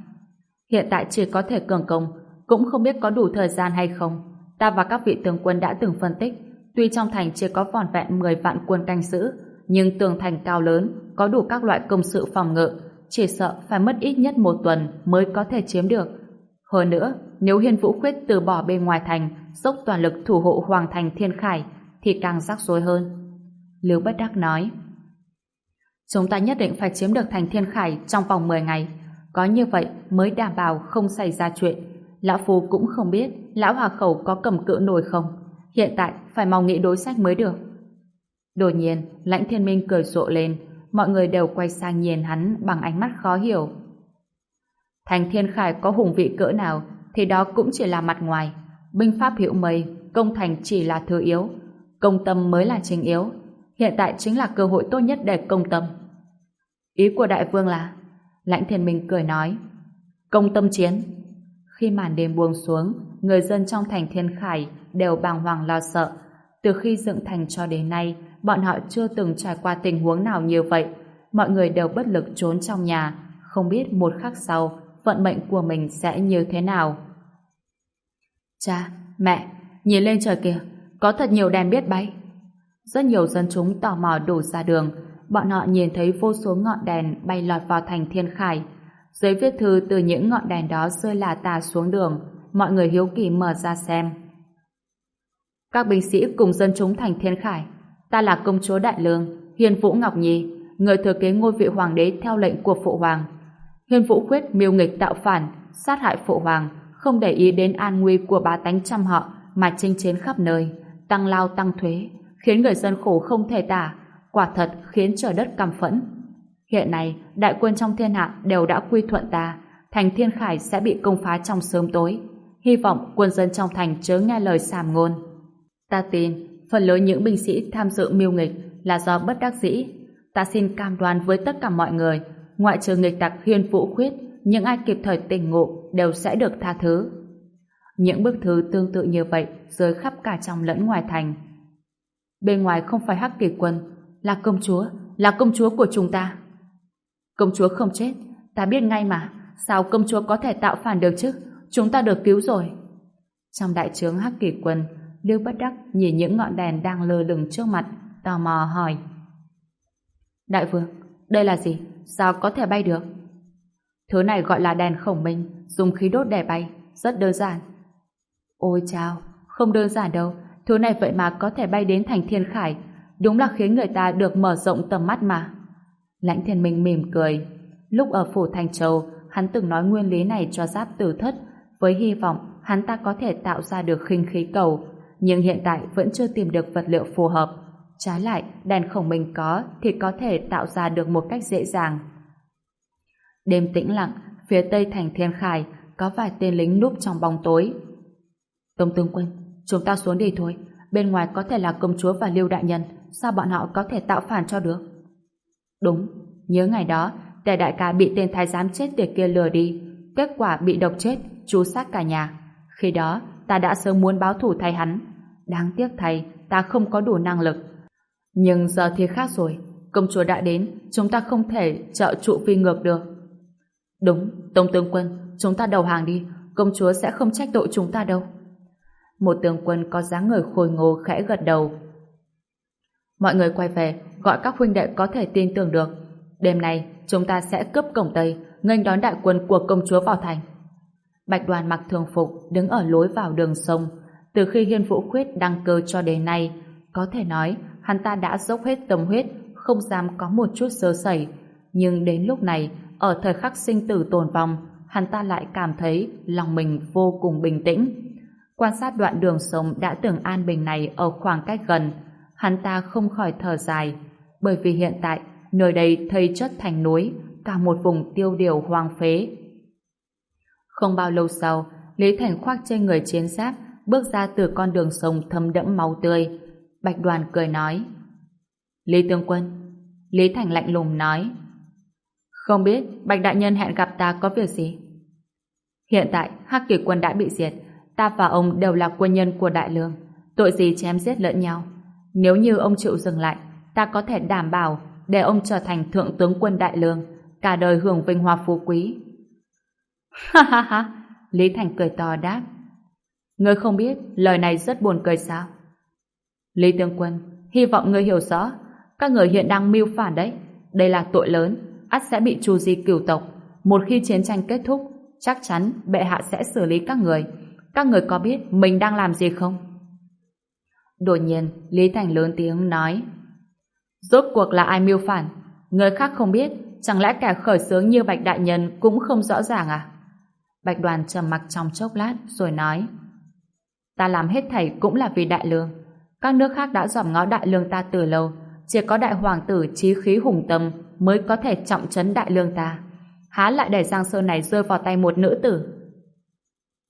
hiện tại chỉ có thể cường công, cũng không biết có đủ thời gian hay không. Ta và các vị tướng quân đã từng phân tích, tuy trong thành chỉ có vòn vẹn 10 vạn quân canh giữ, nhưng tường thành cao lớn, có đủ các loại công sự phòng ngự, chỉ sợ phải mất ít nhất một tuần mới có thể chiếm được. Hơn nữa, nếu Hiên Vũ Khuyết từ bỏ bên ngoài thành, dốc toàn lực thủ hộ Hoàng Thành Thiên Khải, thì càng rắc rối hơn. Lưu Bất Đắc nói, Chúng ta nhất định phải chiếm được thành Thiên Khải trong vòng 10 ngày. Có như vậy mới đảm bảo không xảy ra chuyện. Lão Phu cũng không biết Lão Hòa Khẩu có cầm cự nổi không. Hiện tại phải mau nghĩ đối sách mới được. Đột nhiên, Lãnh Thiên Minh cười rộ lên. Mọi người đều quay sang nhìn hắn bằng ánh mắt khó hiểu. Thành Thiên Khải có hùng vị cỡ nào thì đó cũng chỉ là mặt ngoài. Binh pháp hiệu mây, công thành chỉ là thứ yếu. Công tâm mới là chính yếu. Hiện tại chính là cơ hội tốt nhất để công tâm. Ý của đại vương là Lãnh Thiên Minh cười nói Công tâm chiến Khi màn đêm buông xuống người dân trong thành Thiên Khải đều bàng hoàng lo sợ. Từ khi dựng thành cho đến nay bọn họ chưa từng trải qua tình huống nào như vậy. Mọi người đều bất lực trốn trong nhà không biết một khắc sau vận mệnh của mình sẽ như thế nào. Cha, mẹ, nhìn lên trời kìa, có thật nhiều đèn biết bay. Rất nhiều dân chúng tò mò đổ ra đường, bọn họ nhìn thấy vô số ngọn đèn bay lọt vào thành thiên khải. Dưới viết thư từ những ngọn đèn đó rơi là tà xuống đường, mọi người hiếu kỳ mở ra xem. Các binh sĩ cùng dân chúng thành thiên khải, ta là công chúa Đại Lương, Hiền Vũ Ngọc Nhi, người thừa kế ngôi vị hoàng đế theo lệnh của phụ hoàng. hiền Vũ quyết miêu nghịch tạo phản, sát hại phụ hoàng, không để ý đến an nguy của bá tánh trăm họ mà chinh chiến khắp nơi, tăng lao tăng thuế, khiến người dân khổ không thể tả, quả thật khiến trời đất căm phẫn. Hiện nay, đại quân trong thiên hạ đều đã quy thuận ta, thành thiên khải sẽ bị công phá trong sớm tối. Hy vọng quân dân trong thành chớ nghe lời sàm ngôn. Ta tin, phần lớn những binh sĩ tham dự miêu nghịch là do bất đắc dĩ. Ta xin cam đoan với tất cả mọi người, ngoại trừ nghịch tặc huyên vũ khuyết, những ai kịp thời tỉnh ngộ đều sẽ được tha thứ. Những bức thư tương tự như vậy rơi khắp cả trong lẫn ngoài thành. Bên ngoài không phải hắc kỳ quân, là công chúa, là công chúa của chúng ta. Công chúa không chết, ta biết ngay mà, sao công chúa có thể tạo phản được chứ? Chúng ta được cứu rồi. Trong đại trướng hắc kỳ quân, Lưu Bất Đắc nhìn những ngọn đèn đang lơ lửng trước mặt, tò mò hỏi. Đại vương, đây là gì? Sao có thể bay được? Thứ này gọi là đèn khổng minh, dùng khí đốt để bay, rất đơn giản. Ôi chao, không đơn giản đâu, thứ này vậy mà có thể bay đến thành thiên khải, đúng là khiến người ta được mở rộng tầm mắt mà. Lãnh thiên minh mỉm cười. Lúc ở phủ Thành Châu, hắn từng nói nguyên lý này cho giáp tử thất, với hy vọng hắn ta có thể tạo ra được khinh khí cầu, nhưng hiện tại vẫn chưa tìm được vật liệu phù hợp. Trái lại, đèn khổng minh có thì có thể tạo ra được một cách dễ dàng. Đêm tĩnh lặng, phía tây thành Thiên Khải có vài tên lính núp trong bóng tối. Tông tướng quân, chúng ta xuống đi thôi. Bên ngoài có thể là công chúa và lưu đại nhân, sao bọn họ có thể tạo phản cho được? Đúng, nhớ ngày đó, tề đại ca bị tên thái giám chết tiệt kia lừa đi, kết quả bị độc chết, chú sát cả nhà. Khi đó, ta đã sớm muốn báo thủ thay hắn. Đáng tiếc thầy, ta không có đủ năng lực. Nhưng giờ thì khác rồi, công chúa đã đến, chúng ta không thể trợ trụ phi ngược được. Đúng, Tông Tướng Quân, chúng ta đầu hàng đi, công chúa sẽ không trách tội chúng ta đâu. Một tướng quân có dáng người khôi ngô khẽ gật đầu. Mọi người quay về, gọi các huynh đệ có thể tin tưởng được. Đêm nay, chúng ta sẽ cướp cổng Tây, nghênh đón đại quân của công chúa vào thành. Bạch đoàn mặc thường phục, đứng ở lối vào đường sông. Từ khi Hiên Vũ Khuyết đăng cơ cho đến nay, có thể nói hắn ta đã dốc hết tâm huyết, không dám có một chút sơ sẩy. Nhưng đến lúc này, ở thời khắc sinh tử tồn vong, hắn ta lại cảm thấy lòng mình vô cùng bình tĩnh. Quan sát đoạn đường sống đã tưởng an bình này ở khoảng cách gần, hắn ta không khỏi thở dài, bởi vì hiện tại nơi đây thây chất thành núi, cả một vùng tiêu điều hoang phế. Không bao lâu sau, Lý Thành khoác trên người chiến giáp, bước ra từ con đường sông thấm đẫm máu tươi. Bạch đoàn cười nói. Lý Tương Quân. Lý Thành lạnh lùng nói. Không biết Bạch Đại Nhân hẹn gặp ta có việc gì? Hiện tại, Hắc Kỳ Quân đã bị diệt. Ta và ông đều là quân nhân của Đại Lương. Tội gì chém giết lẫn nhau. Nếu như ông chịu dừng lại, ta có thể đảm bảo để ông trở thành Thượng tướng quân Đại Lương, cả đời hưởng vinh hoa phú quý. Ha ha ha! Lý Thành cười to đáp. Ngươi không biết lời này rất buồn cười sao? Lý Tương Quân, hy vọng ngươi hiểu rõ, các người hiện đang mưu phản đấy. Đây là tội lớn, ắt sẽ bị trù di cửu tộc. Một khi chiến tranh kết thúc, chắc chắn bệ hạ sẽ xử lý các người. Các người có biết mình đang làm gì không? Đột nhiên, Lý Thành lớn tiếng nói Rốt cuộc là ai mưu phản? Người khác không biết, chẳng lẽ kẻ khởi xướng như Bạch Đại Nhân cũng không rõ ràng à? Bạch Đoàn trầm mặc trong chốc lát rồi nói Ta làm hết thảy cũng là vì đại lương. Các nước khác đã dòm ngó đại lương ta từ lâu, chỉ có đại hoàng tử trí khí hùng tâm mới có thể trọng trấn đại lương ta. Há lại để Giang Sơn này rơi vào tay một nữ tử?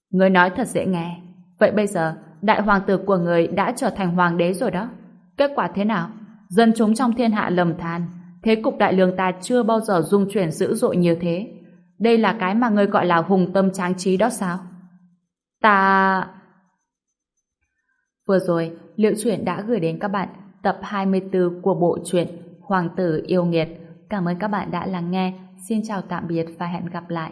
Người nói thật dễ nghe. Vậy bây giờ, đại hoàng tử của người đã trở thành hoàng đế rồi đó. Kết quả thế nào? Dân chúng trong thiên hạ lầm than. Thế cục đại lương ta chưa bao giờ dung chuyển dữ dội như thế. Đây là cái mà người gọi là hùng tâm tráng trí đó sao? Ta... Vừa rồi, Liệu Truyện đã gửi đến các bạn tập 24 của bộ truyện Hoàng tử yêu nghiệt. Cảm ơn các bạn đã lắng nghe. Xin chào tạm biệt và hẹn gặp lại.